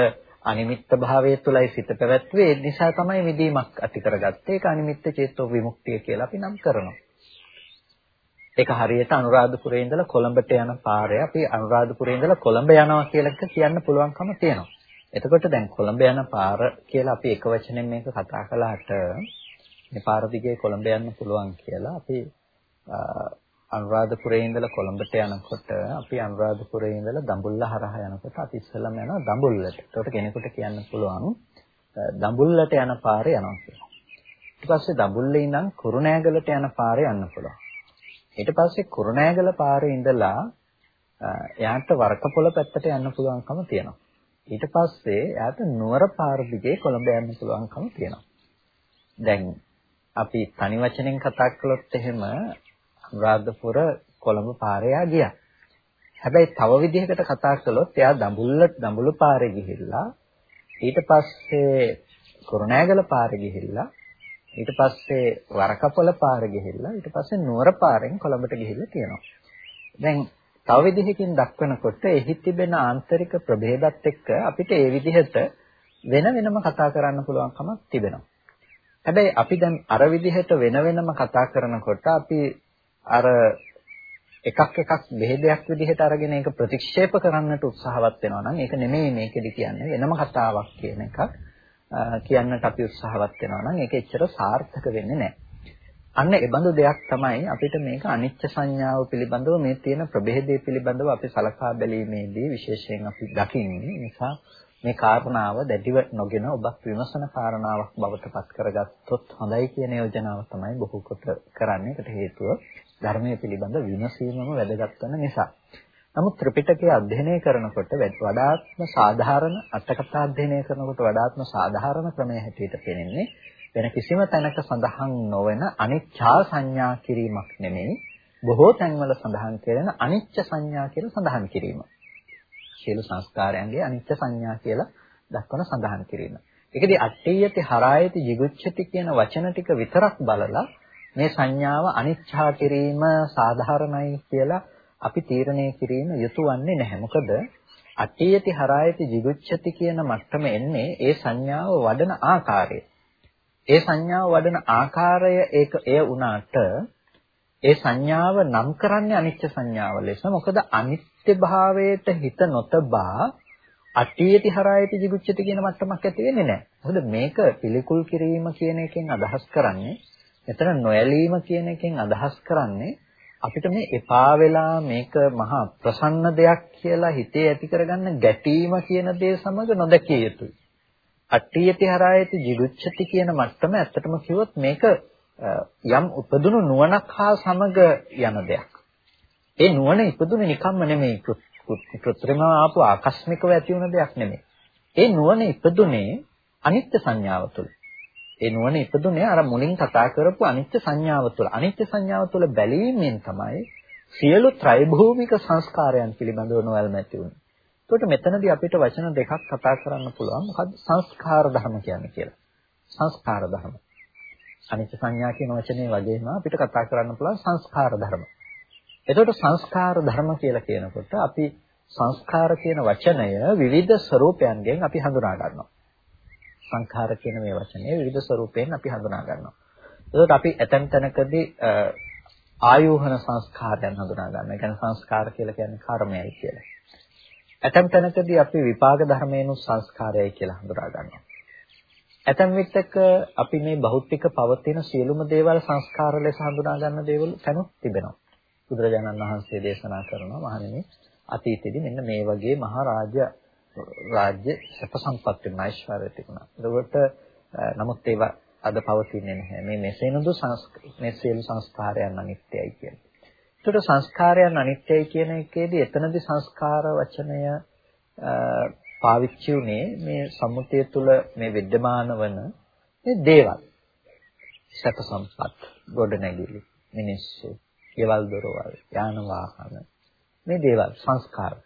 S1: අනිමිත්ත භාවය තුලයි සිත පැවැත්වේ. ඒ නිසා තමයි විදීමක් ඇති කරගත්තේ. ඒක අනිමිත්ත චේතෝ විමුක්තිය කියලා අපි නම් කරනවා. ඒක හරියට අනුරාධපුරේ ඉඳලා කොළඹට යන පාරේ අපි අනුරාධපුරේ ඉඳලා කොළඹ යනවා කියලා කියන්න පුළුවන්කම තියෙනවා. එතකොට දැන් කොළඹ යන පාර කියලා අපි එක වචනෙන් මේක කතා කළාට මේ පාර දිගේ කොළඹ යන්න පුළුවන් කියලා අපි අනුරාධපුරේ ඉඳලා කොළඹට යනකොට අපි අනුරාධපුරේ ඉඳලා දඹුල්ල හරහා යනකොට අපි ඉස්සෙල්ලාම යනවා දඹුල්ලට. එතකොට කෙනෙකුට කියන්න පුළුවන් දඹුල්ලට යන පාරේ යනවා කියලා. ඊට පස්සේ දඹුල්ලේ ඉඳන් කුරුණෑගලට යන පාරේ යන්න පුළුවන්. ඊට පස්සේ කුරුණෑගල පාරේ ඉඳලා එයාට වරකපොළ පැත්තට යන්න පුළුවන්කම තියෙනවා. ඊට පස්සේ එයාට නුවර පාර දිගේ කොළඹ යන්න පුළුවන්කම තියෙනවා. දැන් අපි තනි වචනෙන් කතා කළොත් එහෙම අනුරාධපුර කොළඹ පාරේ ගියා. හැබැයි තව විදිහකට කතා කළොත් එයා දඹුල්ල දඹුල්ල පාරේ ගිහිල්ලා ඊට පස්සේ කුරුණෑගල පාරේ ගිහිල්ලා ඊට පස්සේ වරකපොළ පාරේ ගිහිල්ලා ඊට පස්සේ නුවර පාරෙන් කොළඹට ගිහිල්ලා තියෙනවා. දැන් තව විදිහකින් දක්වනකොට එහි තිබෙන ආන්තරික ප්‍රභේදත් එක්ක අපිට ඒ විදිහට වෙන වෙනම කතා කරන්න පුළුවන්කමක් තිබෙනවා. හැබැයි අපි දැන් අර විදිහට වෙන වෙනම කතා කරනකොට අපි අර එකක් එකක් බෙහෙදයක් විදිහට අරගෙන ඒක ප්‍රතික්ෂේප කරන්නට උත්සාහවත් වෙනවා නම් ඒක නෙමෙයි මේකෙදි කියන්නේ වෙනම කතාවක් කියන එකක් කියන්නට අපි උත්සාහවත් වෙනවා නම් ඒක එච්චර සාර්ථක වෙන්නේ නැහැ. අන්න ඒ බඳු දෙයක් තමයි අපිට මේක අනිච්ච සංඥාව පිළිබඳව මේ තියෙන ප්‍රභේදය පිළිබඳව අපි සලකා බැලීමේදී විශේෂයෙන් අපි දකින්නේ නිසා මේ කාරණාව දැඩිව නොගෙන ඔබ විමසන කාරණාවක් බවට පත් කරගත්තොත් හොඳයි කියන යෝජනාව තමයි බොහෝ කොට කරන්නේ. ඒකට හේතුව ධර්මයේ පිළිබඳ විමසීමම වැදගත් වෙන නිසා. නමුත් ත්‍රිපිටකය අධ්‍යයනය කරනකොට වඩාත්ම සාධාරණ අටකථා අධ්‍යයනය කරනකොට වඩාත්ම සාධාරණ ක්‍රමයේ හැටියට පෙනෙන්නේ වෙන කිසිම තැනක සඳහන් නොවන අනිච්චා සංඥා කිරීමක් නෙමෙයි බොහෝ තැන්වල සඳහන් කරන අනිච්ච සංඥා කියලා සඳහන් කිරීම. සියලු සංස්කාරයන්ගේ අනිච්ච සංඥා කියලා දක්වන සඳහන් කිරීම. ඒකදී අට්ඨියති හරායති jigucchati කියන වචන ටික විතරක් බලලා මේ සංඥාව අනිච්චා කිරීම සාධාරණයි කියලා අපි තීරණය කිරීම යුතු වන්නේ නැහැ. මොකද අට්ඨියති හරායති jigucchati කියන මට්ටම එන්නේ ඒ සංඥාව වඩන ආකාරය. ඒ සංඥාව වඩන ආකාරය ඒක එය වුණාට ඒ සංඥාව නම් කරන්නේ අනිත්‍ය සංඥාව ලෙස. මොකද අනිත්‍ය භාවයට හිත නොතබා අට්ඨියති හරායති jigucchati කියන මට්ටමක් ඇති වෙන්නේ නැහැ. මොකද මේක පිළිකුල් කිරීම කියන එකෙන් අදහස් කරන්නේ එතන නොයලීම කියන එකෙන් අදහස් කරන්නේ අපිට මේ එපා වෙලා මේක මහා ප්‍රසන්න දෙයක් කියලා හිතේ ඇති කරගන්න ගැටීම කියන දේ සමග නොදැකිය යුතුයි. අට්ඨියති හරායති jigucchati කියන මට්ටම ඇත්තටම කිව්වොත් මේක යම් උපදුණු නුවණක් හා සමග යන දෙයක්. ඒ නුවණ ඉපදුනේ නිකම්ම නෙමෙයි කෘත්‍රිමව ආපු ආකස්මිකව ඇති වුණ දෙයක් නෙමෙයි. ඒ නුවණ ඉපදුනේ අනිත්‍ය සංඥාව තුළ. ඒ නුවණ ඉපදුනේ අර මුලින් කතා කරපු අනිත්‍ය සංඥාව තුළ. අනිත්‍ය සංඥාව තුළ බැලීමෙන් තමයි සියලු ත්‍රිභූමික සංස්කාරයන් පිළිබඳව නොවැළම ඇති වුනේ. එතකොට මෙතනදී අපිට වචන දෙකක් කතා කරන්න පුළුවන්. මොකද්ද සංස්කාර ධර්ම කියන්නේ කියලා. සංස්කාර ධර්ම. අනිත්‍ය සංඥා කියන වචනේ වගේම අපිට කතා කරන්න පුළුවන් සංස්කාර ධර්ම. එතකොට සංස්කාර ධර්ම කියලා කියනකොට අපි සංස්කාර කියන වචනය විවිධ ස්වરૂපයන්ගෙන් අපි හඳුනා ගන්නවා. සංඛාර කියන මේ වචනේ විවිධ ස්වරූපයෙන් අපි හඳුනා ගන්නවා. එතකොට අපි ඇතැම් තැනකදී ආයෝහන සංස්කාරයන් හඳුනා ගන්නවා. ඒ කියන්නේ සංස්කාර කියලා කියන්නේ කර්මයයි කියලා. ඇතැම් තැනකදී අපි විපාක ධර්මයෙන් සංස්කාරයයි කියලා හඳුනා ගන්නවා. ඇතැම් විටක අපි මේ භෞතික පවතින සියලුම දේවල් සංස්කාර ලෙස හඳුනා ගන්න දේවල් තැනුත් තිබෙනවා. බුදුරජාණන් වහන්සේ දේශනා කරනවා මහණෙනි අතීතයේදී මෙන්න මේ වගේ මහා රාජ්‍ය රාජ්‍ය සැප සම්පත් වෙන ඓශ්වර්යය තිබුණා. ඒකට නමුත් ඒවා අද පවතින්නේ නැහැ. මේ මෙසේනදු මේ සියලු සංස්කාරයන් අනිත්‍යයි කියන්නේ. ඒකට සංස්කාරයන් අනිත්‍යයි කියන එකේදී එතනදී සංස්කාර වචනය පාවිච්චි උනේ මේ සම්මුතිය තුළ මේ विद्यमान වන මේ දේවල්. සැප සම්පත්, ගොඩනැගිලි, මිනිස්සු, ieval දොරවල්, යාන වාහන මේ දේවල් සංස්කාර.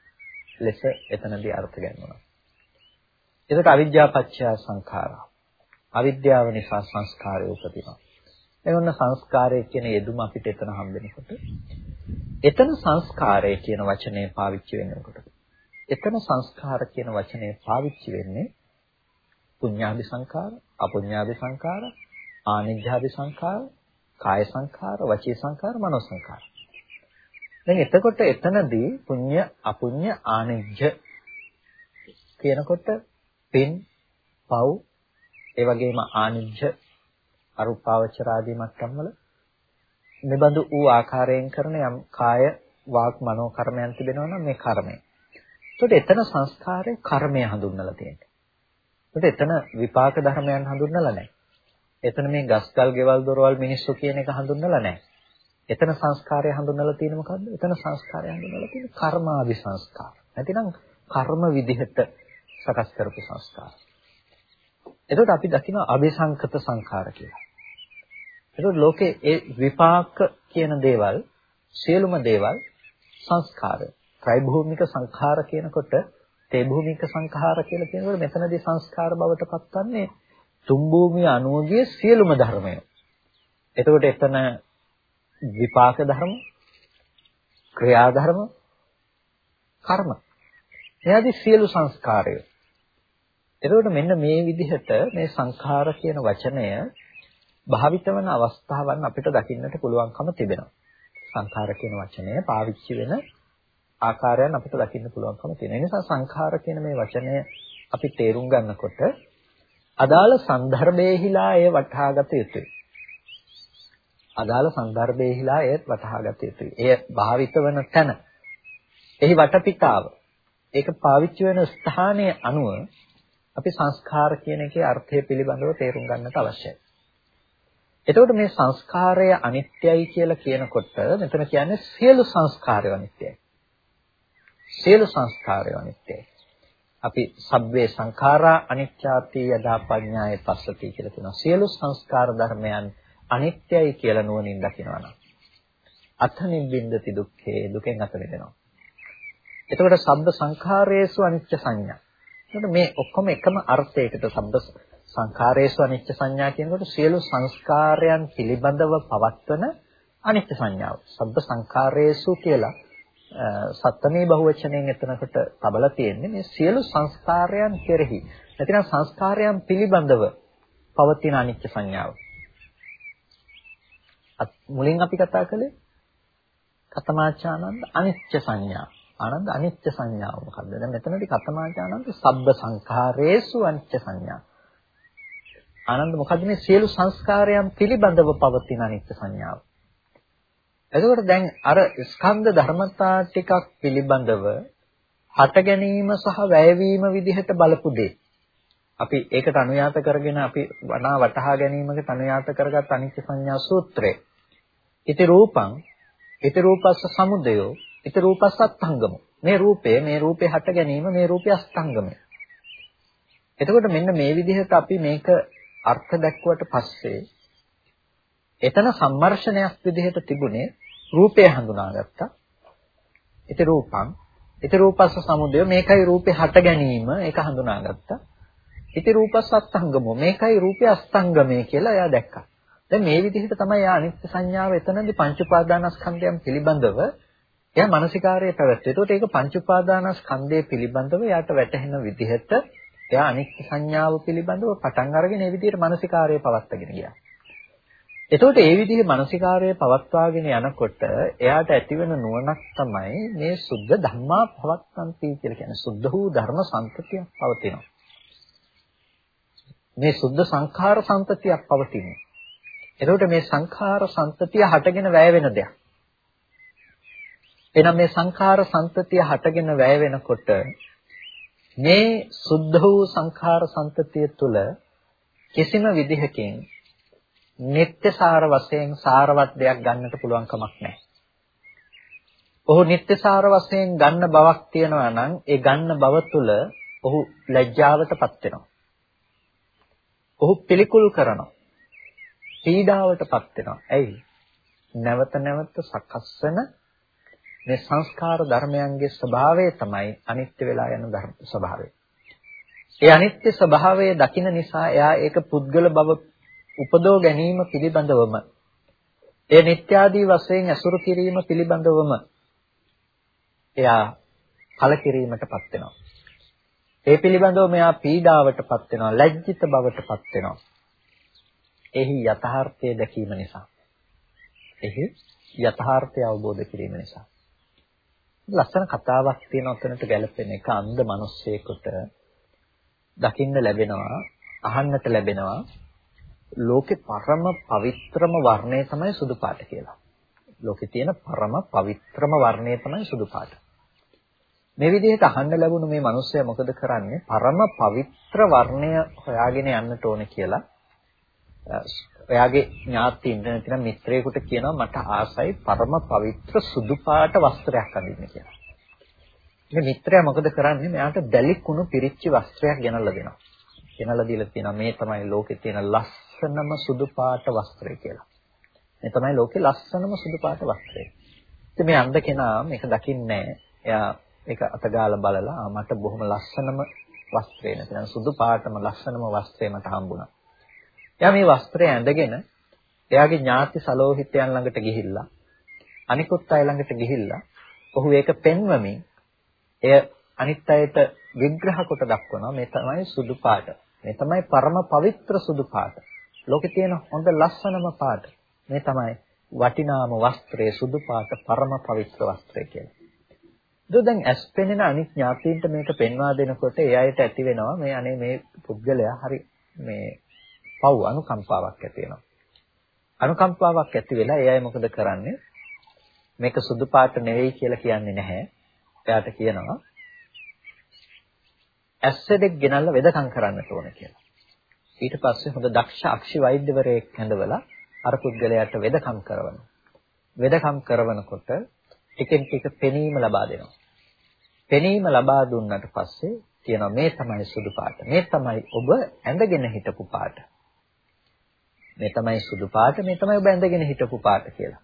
S1: ලෙස එතනදී අර්ථ ගන්නවා. එතකොට අවිද්‍යා පත්‍ය සංඛාරා. අවිද්‍යාව නිසා සංස්කාරය උපදිනවා. එවන්න සංස්කාරය කියන යෙදුම අපිට එතන හම්බෙනකොට එතන සංස්කාරය කියන වචනේ පාවිච්චි වෙනකොට එතන සංස්කාර කියන වචනේ පාවිච්චි වෙන්නේ පුඤ්ඤාභි සංඛාර, අපුඤ්ඤාභි සංඛාර, ආනිජ්ජාභි සංඛාර, කාය සංඛාර, වචී සංඛාර, මනෝ සංඛාර. දැන් එතකොට එතනදී පුඤ්ඤ අපුඤ්ඤ ආනිජ්ජ කියනකොට පින් පව් ඒ වගේම ආනිජ්ජ අරුපාවචර ආදී මට්ටම් වල මෙබඳු වූ ආකාරයෙන් කරන යම් කාය වාක් මනෝ කර්මයන් තිබෙනවා නම් මේ කර්මය. එතකොට එතන සංස්කාරේ කර්මය හඳුන්වලා තියෙනවා. එතකොට එතන විපාක ධර්මයන් හඳුන්වලා නැහැ. එතන මේ ගස්කල් ගෙවල් දොරවල් මිනිස්සු කියන එක හඳුන්වලා නැහැ. එතන සංස්කාරය හඳුන්වලා තියෙන මොකද්ද? එතන සංස්කාරය හඳුන්වලා තියෙන කර්මාදි සංස්කාර. නැතිනම් කර්ම විදිහට සකස් කරපු සංස්කාර. එතකොට අපි දකිනවා අபிසංකත සංඛාර කියලා. එතකොට ලෝකේ ඒ විපාක කියන දේවල් සියලුම දේවල් සංස්කාර. ත්‍රිභූමික සංඛාර කියනකොට තේ භූමික සංඛාර කියලා කියනකොට මෙතනදී සංස්කාර බවට පත්වන්නේ තුන් භූමිය අනුෝගිය සියලුම ධර්මය. එතකොට එතන විපාක ධර්ම, ක්‍රියා ධර්ම, කර්ම. එයාදී සියලු සංස්කාරය. එතකොට මෙන්න මේ විදිහට මේ සංඛාර කියන වචනය භාවිත වන අවස්ථාවන් අපිට දකින්නට පුළුවන්කම තිබෙනවා. සංඛාර කියන වචනය පාවිච්චි වෙන ආකාරයන් අපිට දකින්න පුළුවන්කම තියෙන නිසා සංඛාර කියන මේ වචනය අපි තේරුම් ගන්නකොට අදාළ સંદર્ભයේහිලා එය වටහාගත යුතුයි. අදාළ સંદර්ભයේහිලා එයත් වටහා ගත යුතුයි. එය භාවිත වන තැන. එහි වටපිටාව. ඒක පාවිච්චි වෙන ස්ථානයේ අනුව අපි සංස්කාර කියන එකේ අර්ථය පිළිබඳව තේරුම් ගන්නට අවශ්‍යයි. එතකොට මේ සංස්කාරය අනිත්‍යයි කියලා කියනකොට මෙතන කියන්නේ සියලු සංස්කාරය අනිත්‍යයි. සියලු සංස්කාරය අනිත්‍යයි. අපි සබ්බේ සංඛාරා අනිත්‍යාති යදා පඤ්ඤාය පස්සති කියලා කියනවා. සියලු සංස්කාර ධර්මයන් අනිත්‍යයි කියලා නුවණින් දකිනවා නම් අත නිබ්බින්දති දුක්ඛේ දුකෙන් අත මිදෙනවා. එතකොට සබ්බ සංඛාරයේසු අනිත්‍ය සංඥා. එතකොට මේ ඔක්කොම එකම අර්ථයකට සබ්බ සංඛාරයේසු අනිත්‍ය සංඥා කියනකොට සියලු සංස්කාරයන් පිළිබඳව පවත්වන අනිත්‍ය සංඥාව. සබ්බ සංඛාරයේසු කියලා සත්තමේ බහුවචනයෙන් එතනකට තබලා තියෙන්නේ මේ සියලු සංස්කාරයන් කෙරෙහි. නැතිනම් සංස්කාරයන් පිළිබඳව පවතින අනිත්‍ය සංඥාව. මුලින් අපි කතා කළේ කතමාචානන්ද අනිත්‍ය සංඥා. ආනන්ද අනිත්‍ය සංඥාව මොකද්ද? දැන් මෙතනදී කතමාචානන්ද සබ්බ සංඛාරේසු අනිත්‍ය සංඥා. ආනන්ද මොකද්ද මේ සියලු සංස්කාරයන් පිළිබඳව පවතින අනිත්‍ය සංඥාව? එතකොට දැන් අර ස්කන්ධ ධර්මතා ටිකක් පිළිබඳව හට ගැනීම සහ වැයවීම විදිහට බලපු දේ. අපි ඒකට අනුයාත කරගෙන අපි වනා වටහා ගැනීමකට අනුයාත කරගත් අනිත්‍ය සංඥා සූත්‍රය. ඉති රූපං ඉති රූපස්ස සමුදයෝ ඉති රූපස්ස අත්ංගම. මේ රූපය මේ රූපේ හට ගැනීම මේ රූපය අස්තංගමයි. එතකොට මෙන්න මේ විදිහට අපි මේක අර්ථ දැක්ුවට පස්සේ එතන සම්මර්ෂණයක් විදිහට තිබුණේ රූපය හඳුනාගත්තා. ඉති රූපං ඉති රූපස්ස සමුදය මේකයි රූපේ හට ගැනීම ඒක හඳුනාගත්තා. ඉති රූපස්ස අස්තංගමෝ මේකයි රූපේ අස්තංගමය කියලා එයා දැක්කා. දැන් මේ විදිහට තමයි එයා අනිත්‍ය සංඥාව එතනදී පංච උපාදානස්කන්ධයන් පිළිබඳව එයා මානසිකාරයේ පැවැත්වුවා. ඒකට ඒක පංච උපාදානස්කන්ධය පිළිබඳව එයාට වැටහෙන විදිහට එයා අනිත්‍ය සංඥාව පිළිබඳව පටන් අරගෙන ඒ විදිහට මානසිකාරයේ පවත්වාගෙන ගියා. එතකොට ඒ විදිහේ මානසිකාරය පවත්වාගෙන යනකොට එයාට ඇතිවෙන නුවණක් තමයි මේ සුද්ධ ධම්මා පවත්තන්ති කියලා කියන්නේ සුද්ධ වූ ධර්ම සම්පතියක් පවතිනවා. මේ සුද්ධ සංඛාර සම්පතියක් පවතිනවා. එතකොට මේ සංඛාර සම්පතිය හටගෙන වැය වෙන දෙයක්. එහෙනම් මේ සංඛාර සම්පතිය හටගෙන වැය වෙනකොට මේ සුද්ධ වූ සංඛාර සම්පතිය තුළ කිසිම විදිහකින් නিত্য සාර වශයෙන් සාරවත් දෙයක් ගන්නට පුළුවන් කමක් නැහැ. ඔහු නিত্য සාර වශයෙන් ගන්න බවක් තියනවා නම් ඒ ගන්න බව තුළ ඔහු ලැජ්ජාවටපත් වෙනවා. ඔහු පිළිකුල් කරනවා. පීඩාවටපත් වෙනවා. ඇයි? නැවත නැවත සකස් වෙන මේ සංස්කාර ධර්මයන්ගේ ස්වභාවය තමයි අනිත්‍ය වෙලා යන ධර්ම ස්වභාවය. ඒ අනිත්‍ය ස්වභාවය දකින නිසා එයා ඒක පුද්ගල බව උපදව ගැනීම පිළිබඳවම ඒ නිත්‍යාදී වශයෙන් ඇසුරු කිරීම පිළිබඳවම එයා කලකිරීමටපත් වෙනවා. ඒ පිළිබඳව මෙයා පීඩාවටපත් වෙනවා, ලැජ්ජිත බවටපත් වෙනවා. එහි යථාර්ථය දැකීම නිසා. එහි යථාර්ථය අවබෝධ කිරීම නිසා. ලස්සන කතාවක් තියෙන ඔතනට ගැලපෙන එක අන්ධ මිනිස්සෙකුට දකින්න ලැබෙනවා, අහන්නට ලැබෙනවා ලෝකේ පරම පවිත්‍රම වර්ණය තමයි සුදු පාට කියලා. ලෝකේ තියෙන පරම පවිත්‍රම වර්ණය තමයි සුදු පාට. මේ විදිහට අහන්න ලැබුණු මේ මිනිස්සයා මොකද කරන්නේ? පරම පවිත්‍ර වර්ණය හොයාගෙන යන්නට ඕනේ කියලා. එයාගේ ඥාතීන් නැතිනම් මිත්‍රයෙකුට කියනවා මට ආසයි පරම පවිත්‍ර සුදු පාට වස්ත්‍රයක් අඳින්න කියලා. මේ මිත්‍රයා මොකද කරන්නේ? මෙයාට දැලි කුණු පිරිච්ච වස්ත්‍රයක් ගෙනල්ලා දෙනවා. ගෙනල්ලා දීලා කියනවා මේ තමයි ලෝකේ තියෙන ලස් ලස්සනම සුදු පාට වස්ත්‍රය කියලා. මේ තමයි ලෝකේ ලස්සනම සුදු පාට වස්ත්‍රය. ඉතින් මේ අන්ධ කෙනා මේක දකින්නේ එයා ඒක අතගාලා බලලා මට බොහොම ලස්සනම වස්ත්‍රය නැත්නම් සුදු පාටම ලස්සනම වස්ත්‍රය මට හම්බුණා. එයා මේ වස්ත්‍රය ඇඳගෙන එයාගේ ඥාති සලෝහිතයන් ළඟට ගිහිල්ලා අනිකුත් අය ළඟට ගිහිල්ලා ඔහු ඒක පෙන්වමින් එය අනිත් අයට විග්‍රහ කොට දක්වනවා මේ තමයි සුදු පාට. මේ තමයි පරම පවිත්‍ර සුදු පාට. ලෝකේ තියෙන හොඳ ලස්සනම පාට මේ තමයි වටිනාම වස්ත්‍රය සුදු පාට පරම පවිත්‍ර වස්ත්‍රය කියලා. ඒක දැන් ඇස් පෙනෙන අනිත් ඥාතීන්ට මේක පෙන්වා දෙනකොට ඒ අයට ඇති වෙනවා මේ අනේ මේ පුද්ගලයා හරි මේ පව් අනුකම්පාවක් ඇති වෙනවා. අනුකම්පාවක් ඇති වෙලා ඒ අය මොකද කරන්නේ? මේක සුදු පාට නෙවෙයි කියලා කියන්නේ නැහැ. එයාට කියනවා ඇස්සෙක් ගෙනල්ලා වෙදකම් කරන්නට ඕන කියලා. ඊට පස්සේ හොඳ දක්ෂ අක්ෂි වෛද්‍යවරයෙක් හැඳවලා අර පුද්ගලයාට වෙදකම් කරනවා. වෙදකම් කරනකොට ටිකෙන් ටික පෙනීම ලබා දෙනවා. පෙනීම ලබා දුන්නට පස්සේ කියනවා මේ තමයි සුදු පාට. මේ තමයි ඔබ ඇඳගෙන හිටපු පාට. මේ තමයි සුදු පාට, මේ තමයි ඔබ ඇඳගෙන හිටපු පාට කියලා.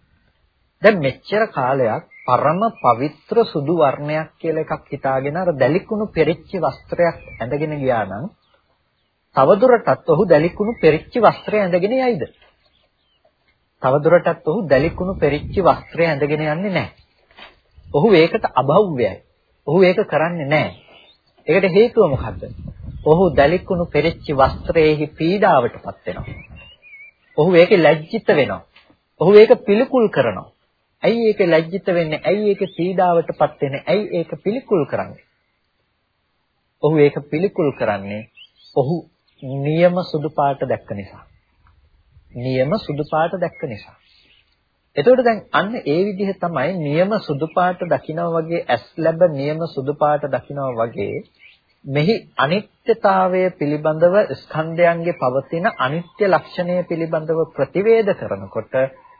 S1: දැන් මෙච්චර කාලයක් පරම පවිත්‍ර සුදු වර්ණයක් කියලා එකක් හිතාගෙන අර දැලිකුණු පෙරිච්ච වස්ත්‍රයක් ඇඳගෙන ගියා නම් තවදුරටත් ඔහු දැලිකුණු පෙරිච්ච වස්ත්‍රය ඇඳගෙන යයිද? තවදුරටත් ඔහු දැලිකුණු පෙරිච්ච වස්ත්‍රය ඇඳගෙන යන්නේ නැහැ. ඔහු ඒකට අභව්‍යයි. ඔහු ඒක කරන්නේ නැහැ. ඒකට හේතුව මොකද්ද? ඔහු දැලිකුණු පෙරිච්ච වස්ත්‍රයේහි පීඩාවටපත් වෙනවා. ඔහු ඒකේ ලැජ්ජිත වෙනවා. ඔහු ඒක පිළිකුල් කරනවා. ඇයි ඒක ලැජ්ජිත වෙන්නේ? ඇයි ඒක පීඩාවටපත් වෙන්නේ? ඇයි ඒක පිළිකුල් කරන්නේ? ඔහු ඒක පිළිකුල් කරන්නේ ඔහු නියම සුදු පාට දැක්ක නිසා. නියම සුදු පාට දැක්ක නිසා. එතකොට දැන් අන්න ඒ විදිහ තමයි නියම සුදු පාට දකිනවා වගේ ඇස් ලැබ නියම සුදු පාට දකිනවා වගේ මෙහි අනිත්‍යතාවය පිළිබඳව ස්කන්ධයන්ගේ පවතින අනිත්‍ය ලක්ෂණය පිළිබඳව ප්‍රතිවේද කරනකොට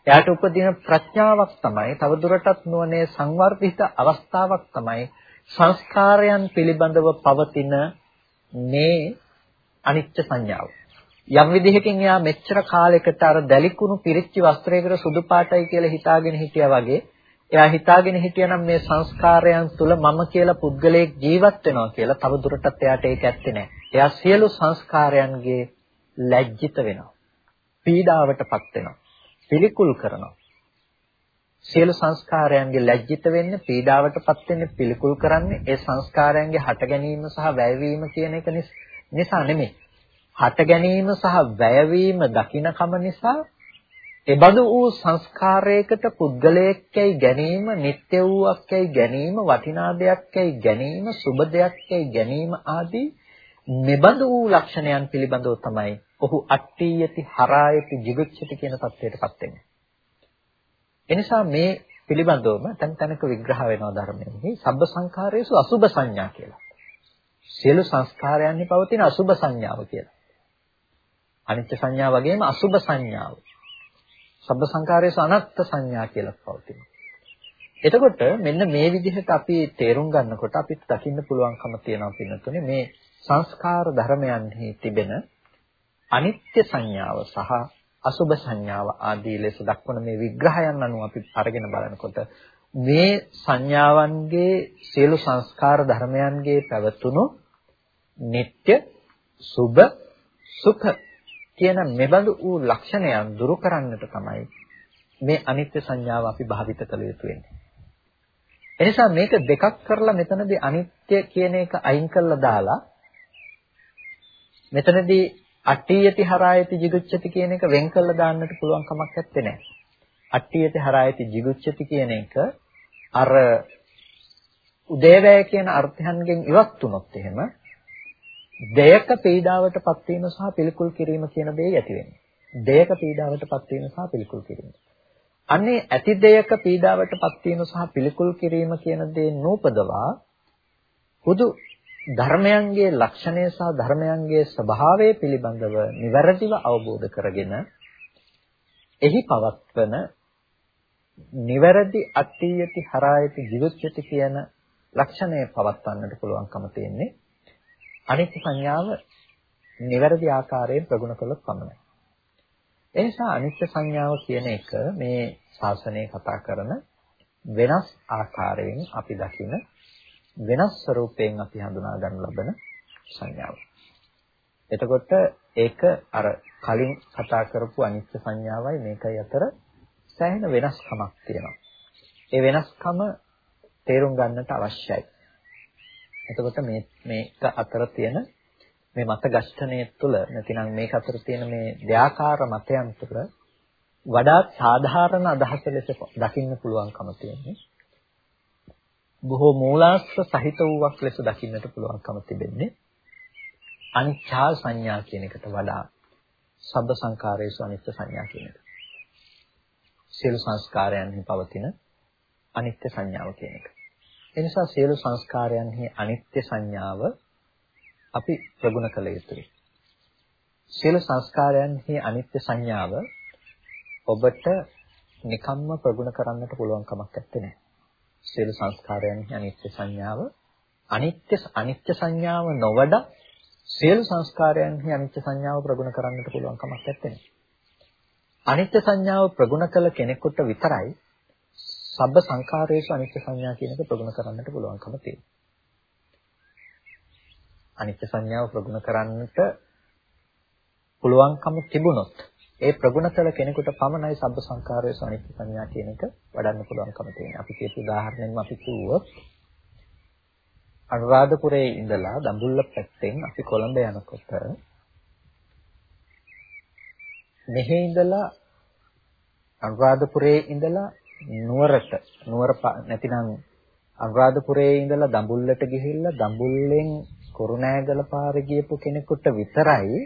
S1: එයාට උපදින ප්‍රඥාවක් තමයි තවදුරටත් නුවණේ සංවර්ධිත අවස්ථාවක් තමයි සංස්කාරයන් පිළිබඳව පවතින මේ අනිත්‍ය සංඥාව. යම් විදිහකින් එයා මෙච්චර කාලයකට අර දැලිකුණු පිරිච්ච වස්ත්‍රයකට සුදු පාටයි කියලා හිතාගෙන හිටියා වගේ එයා හිතාගෙන හිටියනම් මේ සංස්කාරයන් තුල මම කියලා පුද්ගලයෙක් ජීවත් වෙනවා කියලා තව දුරටත් එයාට ඒක ඇත්තේ නැහැ. එයා සියලු සංස්කාරයන්ගේ ලැජ්ජිත වෙනවා. පීඩාවටපත් වෙනවා. පිළිකුල් කරනවා. සියලු සංස්කාරයන්ගේ ලැජ්ජිත වෙන්නේ පීඩාවටපත් වෙන්නේ පිළිකුල් කරන්නේ ඒ සංස්කාරයන්ගේ හට ගැනීම සහ වැයවීම කියන එක නිසා නෙමෙයි. හට ගැනීම සහ වැයවීම දකින්නකම නිසා එබඳු වූ සංස්කාරයකට පුද්ගලයෙක්කයි ගැනීම නිත්‍ය වූවක්කයි ගැනීම වටිනා දෙයක්කයි ගැනීම සුබ දෙයක්කයි ගැනීම ආදී මෙබඳු වූ ලක්ෂණයන් පිළිබඳව තමයි ඔහු අට්ඨීයති හරායති jigucchati කියන தත්වයටපත් වෙන්නේ. එනිසා මේ පිළිබඳවම තන තනක විග්‍රහ වෙනවා ධර්මයේ. සබ්බ සංඛාරයේසු අසුබ සංඥා කියලා. සියලු සංස්කාරයන්හි පවතින අසුබ සංඥාව කියලා. අනිත්‍ය සංඥා වගේම අසුබ සංඥාව. සබ්බ සංඛාරයේසු අනත්ත් සංඥා කියලා පවතිනවා. එතකොට මෙන්න මේ විදිහට අපි තේරුම් ගන්නකොට අපිට දකින්න පුළුවන්කම තියෙනවා පින්නතුනේ මේ සංස්කාර ධර්මයන්හි තිබෙන අනිත්‍ය සංඥාව සහ අසුබ සංඥාව ආදී ලෙස දක්වන මේ විග්‍රහයන් අනුව අපි අරගෙන බලනකොට මේ සංඥාවන්ගේ සියලු සංස්කාර ධර්මයන්ගේ පැවතුණු නিত্য සුබ සුඛ කියන මෙබඳු වූ ලක්ෂණයන් දුරු කරන්නට තමයි මේ අනිත්‍ය සංඥාව අපි භාවිත කළ යුතු වෙන්නේ. එනිසා මේක දෙකක් කරලා මෙතනදී අනිත්‍ය කියන එක අයින් කරලා දාලා මෙතනදී අට්ඨියති හරායති jigucchati කියන එක වෙන් කළා දාන්නට පුළුවන් කමක් නැත්තේ නෑ. අට්ඨියති හරායති jigucchati කියන එක අර උදේවැය කියන අර්ථයන්ගෙන් ඉවත් වුණොත් එහෙම දෙයක පීඩාවටපත් වීම සහ පිළිකුල් කිරීම කියන දේ ඇති වෙන්නේ. දෙයක පීඩාවටපත් වීම සහ පිළිකුල් කිරීම. අන්නේ ඇති දෙයක පීඩාවටපත් වීම සහ පිළිකුල් කිරීම කියන දේ නූපදවා හුදු ධර්මයන්ගේ ලක්ෂණය සහ ධර්මයන්ගේ ස්වභාවය පිළිබඳව නිවැරදිව අවබෝධ කරගෙන එහි පවත්වන නිවැරදි අට්ඨියති හරායති ජීවිතති කියන ලක්ෂණය පවත්වන්නට පුළුවන්කම තියෙන්නේ අනිත්‍ය සංඥාව නිවැරදි ආකාරයෙන් ප්‍රගුණ කළොත් පමණයි. ඒ නිසා අනිත්‍ය සංඥාව කියන එක මේ ශාසනය කතා කරන වෙනස් ආකාරයෙන් අපි දකින වෙනස් ස්වરૂපයෙන් අපි හඳුනා ගන්න ලබන සංඥාව. එතකොට ඒක අර කලින් කතා කරපු අනිත්‍ය සංඥාවයි මේකයි අතර සෑහෙන වෙනස්කමක් තියෙනවා. ඒ වෙනස්කම තේරුම් ගන්නට අවශ්‍යයි. එතකොට මේ මේක අතර තියෙන මේ මත ඝෂ්ඨණය තුළ නැතිනම් මේක අතර තියෙන මේ දෙආකාර මතයන් තුළ වඩාත් සාධාරණ අදහස ලෙස දකින්න පුළුවන්කම තියෙන්නේ. බොහෝ මූලාශ්‍ර සහිත වූවක් ලෙස දකින්නට පුළුවන්කම තිබෙන්නේ අනිච්චා සංඥා කියන එකට වඩා සබ්බ සංකාරයේසු අනිච්ච සංඥා කියන එක. සියලු සංස්කාරයන්හි පවතින අනිත්‍ය සංඥාව කියන එක. ඒ නිසා සියලු සංස්කාරයන්හි අනිත්‍ය සංඥාව අපි ප්‍රගුණ කළ යුතුයි. සියලු සංස්කාරයන්හි අනිත්‍ය සංඥාව ඔබට නිකම්ම ප්‍රගුණ කරන්නට පුළුවන් කමක් නැත්තේ. සියලු සංස්කාරයන්හි අනිත්‍ය සංඥාව අනිත්‍ය අනිත්‍ය සංඥාව නොවඩ සියලු සංස්කාරයන්හි අනිත්‍ය සංඥාව ප්‍රගුණ කරන්නට පුළුවන් කමක් නැත්තේ. අනිත්‍ය සංඥාව ප්‍රගුණ කළ කෙනෙකුට විතරයි සබ්බ සංඛාරයේසු අනිත්‍ය සංඥා කියන එක ප්‍රගුණ කරන්නට පුළුවන්කම තියෙනවා. අනිත්‍ය සංඥාව ප්‍රගුණ කරන්නට පුළුවන්කම තිබුණොත් ඒ ප්‍රගුණ කළ කෙනෙකුට පමණයි සබ්බ සංඛාරයේසු අනිත්‍ය සංඥා කියන එක වඩන්න පුළුවන්කම තියෙනවා. අපි කියපු උදාහරණයෙන් අපි කිව්වොත් අනුරාධපුරයේ ඉඳලා දඹුල්ල පැත්තෙන් අපි කොළඹ යනකොට මෙහි ඉඳලා අනුරාධපුරයේ ඉඳලා නුවරට නුවර නැතිනම් අනුරාධපුරයේ ඉඳලා දඹුල්ලට ගිහිල්ලා දඹුල්ලෙන් කුරුණෑගල පාරේ ගියපු කෙනෙකුට විතරයි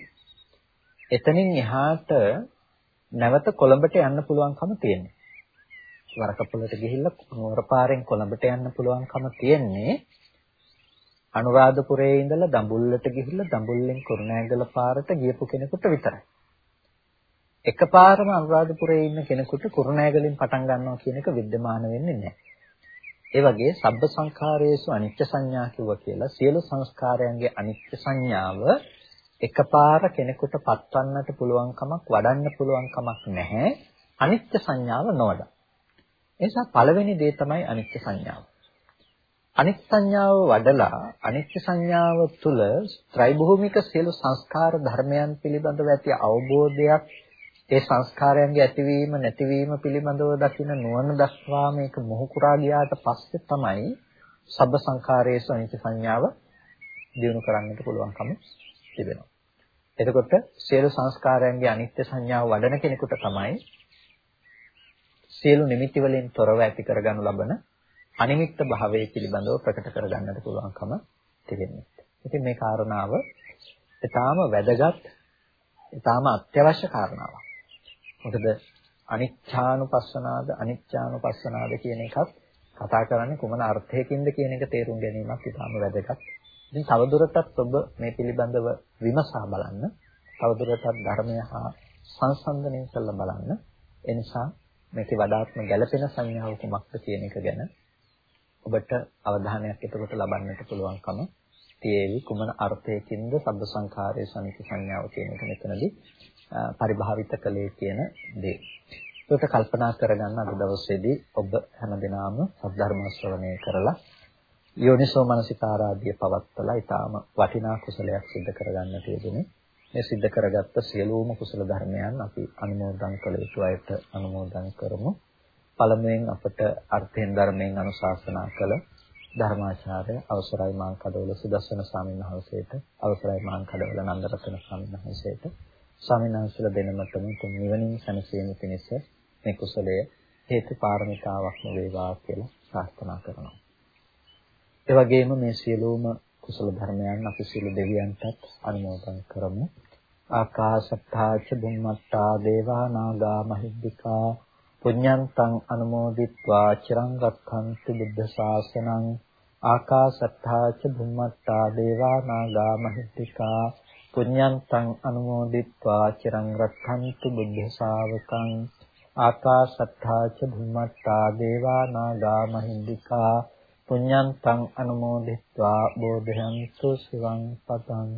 S1: එතනින් එහාට නැවත කොළඹට යන්න පුළුවන්කම තියෙන්නේ. වරකපොළට ගිහිල්ලා නුවර පාරෙන් කොළඹට යන්න පුළුවන්කම තියෙන්නේ අනුරාධපුරයේ ඉඳලා දඹුල්ලට ගිහිල්ලා දඹුල්ලෙන් කුරුණෑගල පාරට ගියපු කෙනෙකුට විතරයි. එකපාරම අනුරාධපුරයේ ඉන්න කෙනෙකුට කුරුණෑගලින් පටන් ගන්නවා කියන එක विद्यमान වෙන්නේ නැහැ. ඒ වගේ සබ්බ සංඛාරයේසු අනිත්‍ය සංඥා කිව්වා කියලා සියලු සංස්කාරයන්ගේ අනිත්‍ය සංඥාව එකපාර කෙනෙකුට පත්වන්නට පුළුවන් කමක් වඩන්න පුළුවන් කමක් නැහැ. අනිත්‍ය සංඥාව නොවඩා. ඒ නිසා පළවෙනි දේ තමයි අනිත්‍ය සංඥාව. අනිත්‍ය සංඥාව වඩලා අනිත්‍ය සංඥාව තුළ ත්‍රිභූමික සියලු සංස්කාර ධර්මයන් පිළිබඳව ඇති අවබෝධයක් ඒ සංස්කාරයන්ගේ ඇතිවීම නැතිවීම පිළිබඳව දකින නුවණ දක්වා මේක මොහු කුරා ගියාට පස්සේ තමයි සබ්බ සංඛාරයේ අනිත්‍ය සංඥාව දිනු කරන්නට පුළුවන්කම තිබෙනවා. එතකොට සියලු සංස්කාරයන්ගේ අනිත්‍ය සංඥාව වඩන කෙනෙකුට තමයි සියලු නිමිති වලින් තොරව ඇති කරගනු ලබන අනිමිත්ත භාවයේ පිළිබඳව ප්‍රකට කරගන්නට පුළුවන්කම තිබෙනවා. ඉතින් මේ කාරණාව ඊටාම වැදගත් ඊටාම අත්‍යවශ්‍ය කාරණාවක්. මොකද අනිච්ඡානුපස්සනාද අනිච්ඡානුපස්සනාද කියන එකත් කතා කරන්නේ කුමන අර්ථයකින්ද කියන එක තේරුම් ගැනීමක් ඉතාම වැදගත්. ඉතින් තවදුරටත් ඔබ මේ පිළිබඳව විමසා බලන්න. තවදුරටත් ධර්මය හා සංසන්දනය කරලා බලන්න. ඒ නිසා මේකේ වඩාත්ම ගැළපෙන සංඥාව කුමක්ද කියන එක ගැන ඔබට අවධානයක් එතකොට ලබන්නට පුළුවන්කම තියෙවි. කුමන අර්ථයකින්ද සබ්බ සංඛාරයේ සමිති සංඥාව කියන එක මෙතනදී පරිභාවිත කළේ කියන දේ. ඒකට කල්පනා කරගන්න අද දවසේදී ඔබ හැමදෙනාම සද්ධර්ම ශ්‍රවණය කරලා යෝනිසෝ මනසිකාරාදිය පවත්තලා ඊටාම වටිනා කුසලයක් සිද්ධ කරගන්නට යෙදුනේ. මේ සිද්ධ කරගත්ත සියලුම කුසල ධර්මයන් අපි අනුමෝදන් කළ යුතු අයට අනුමෝදන් කරමු. පළමුවෙන් අපට අර්ථයෙන් ධර්මයෙන් අනුශාසනා කළ ධර්මාචාර්ය අවසරයි මාං කඩවල සුදස්සන ස්වාමීන් වහන්සේට අවසරයි මාං කඩවල නන්දරත්න ස්වාමීන් වහන්සේට ස්වාමීන් වහන්සේලා දෙනමතම තුන් නිවනින් සැනසීම පිණිස මේ කුසලය හේතු පාරමිතාවක්ම වේවා කියලා ප්‍රාර්ථනා කරනවා. ඒ වගේම මේ සියලුම කුසල ධර්මයන් අපි සියලු දෙවියන්ටත් අනුමෝදන් කරමු. ආකාශත්තාච බුම්මත්තා දේවා නාගා මහිද්దికා පුඤ්ඤන්තං අනුමෝදිත්වා චිරං රක්ඛන්තු බුද්ධ ශාසනං ආකාශත්තාච බුම්මත්තා දේවා නාගා මහිද්దికා පුඤ්ඤන්තං අනුමෝදිත්වා චිරං රක්ඛන්තු බුද්ධ ශාවකං ආකාශත්තා ච භුම්මත්තා දේවා නාග මහින්దికා පුඤ්ඤන්තං අනුමෝදිත්වා බෝධයන්තු සිවං පතං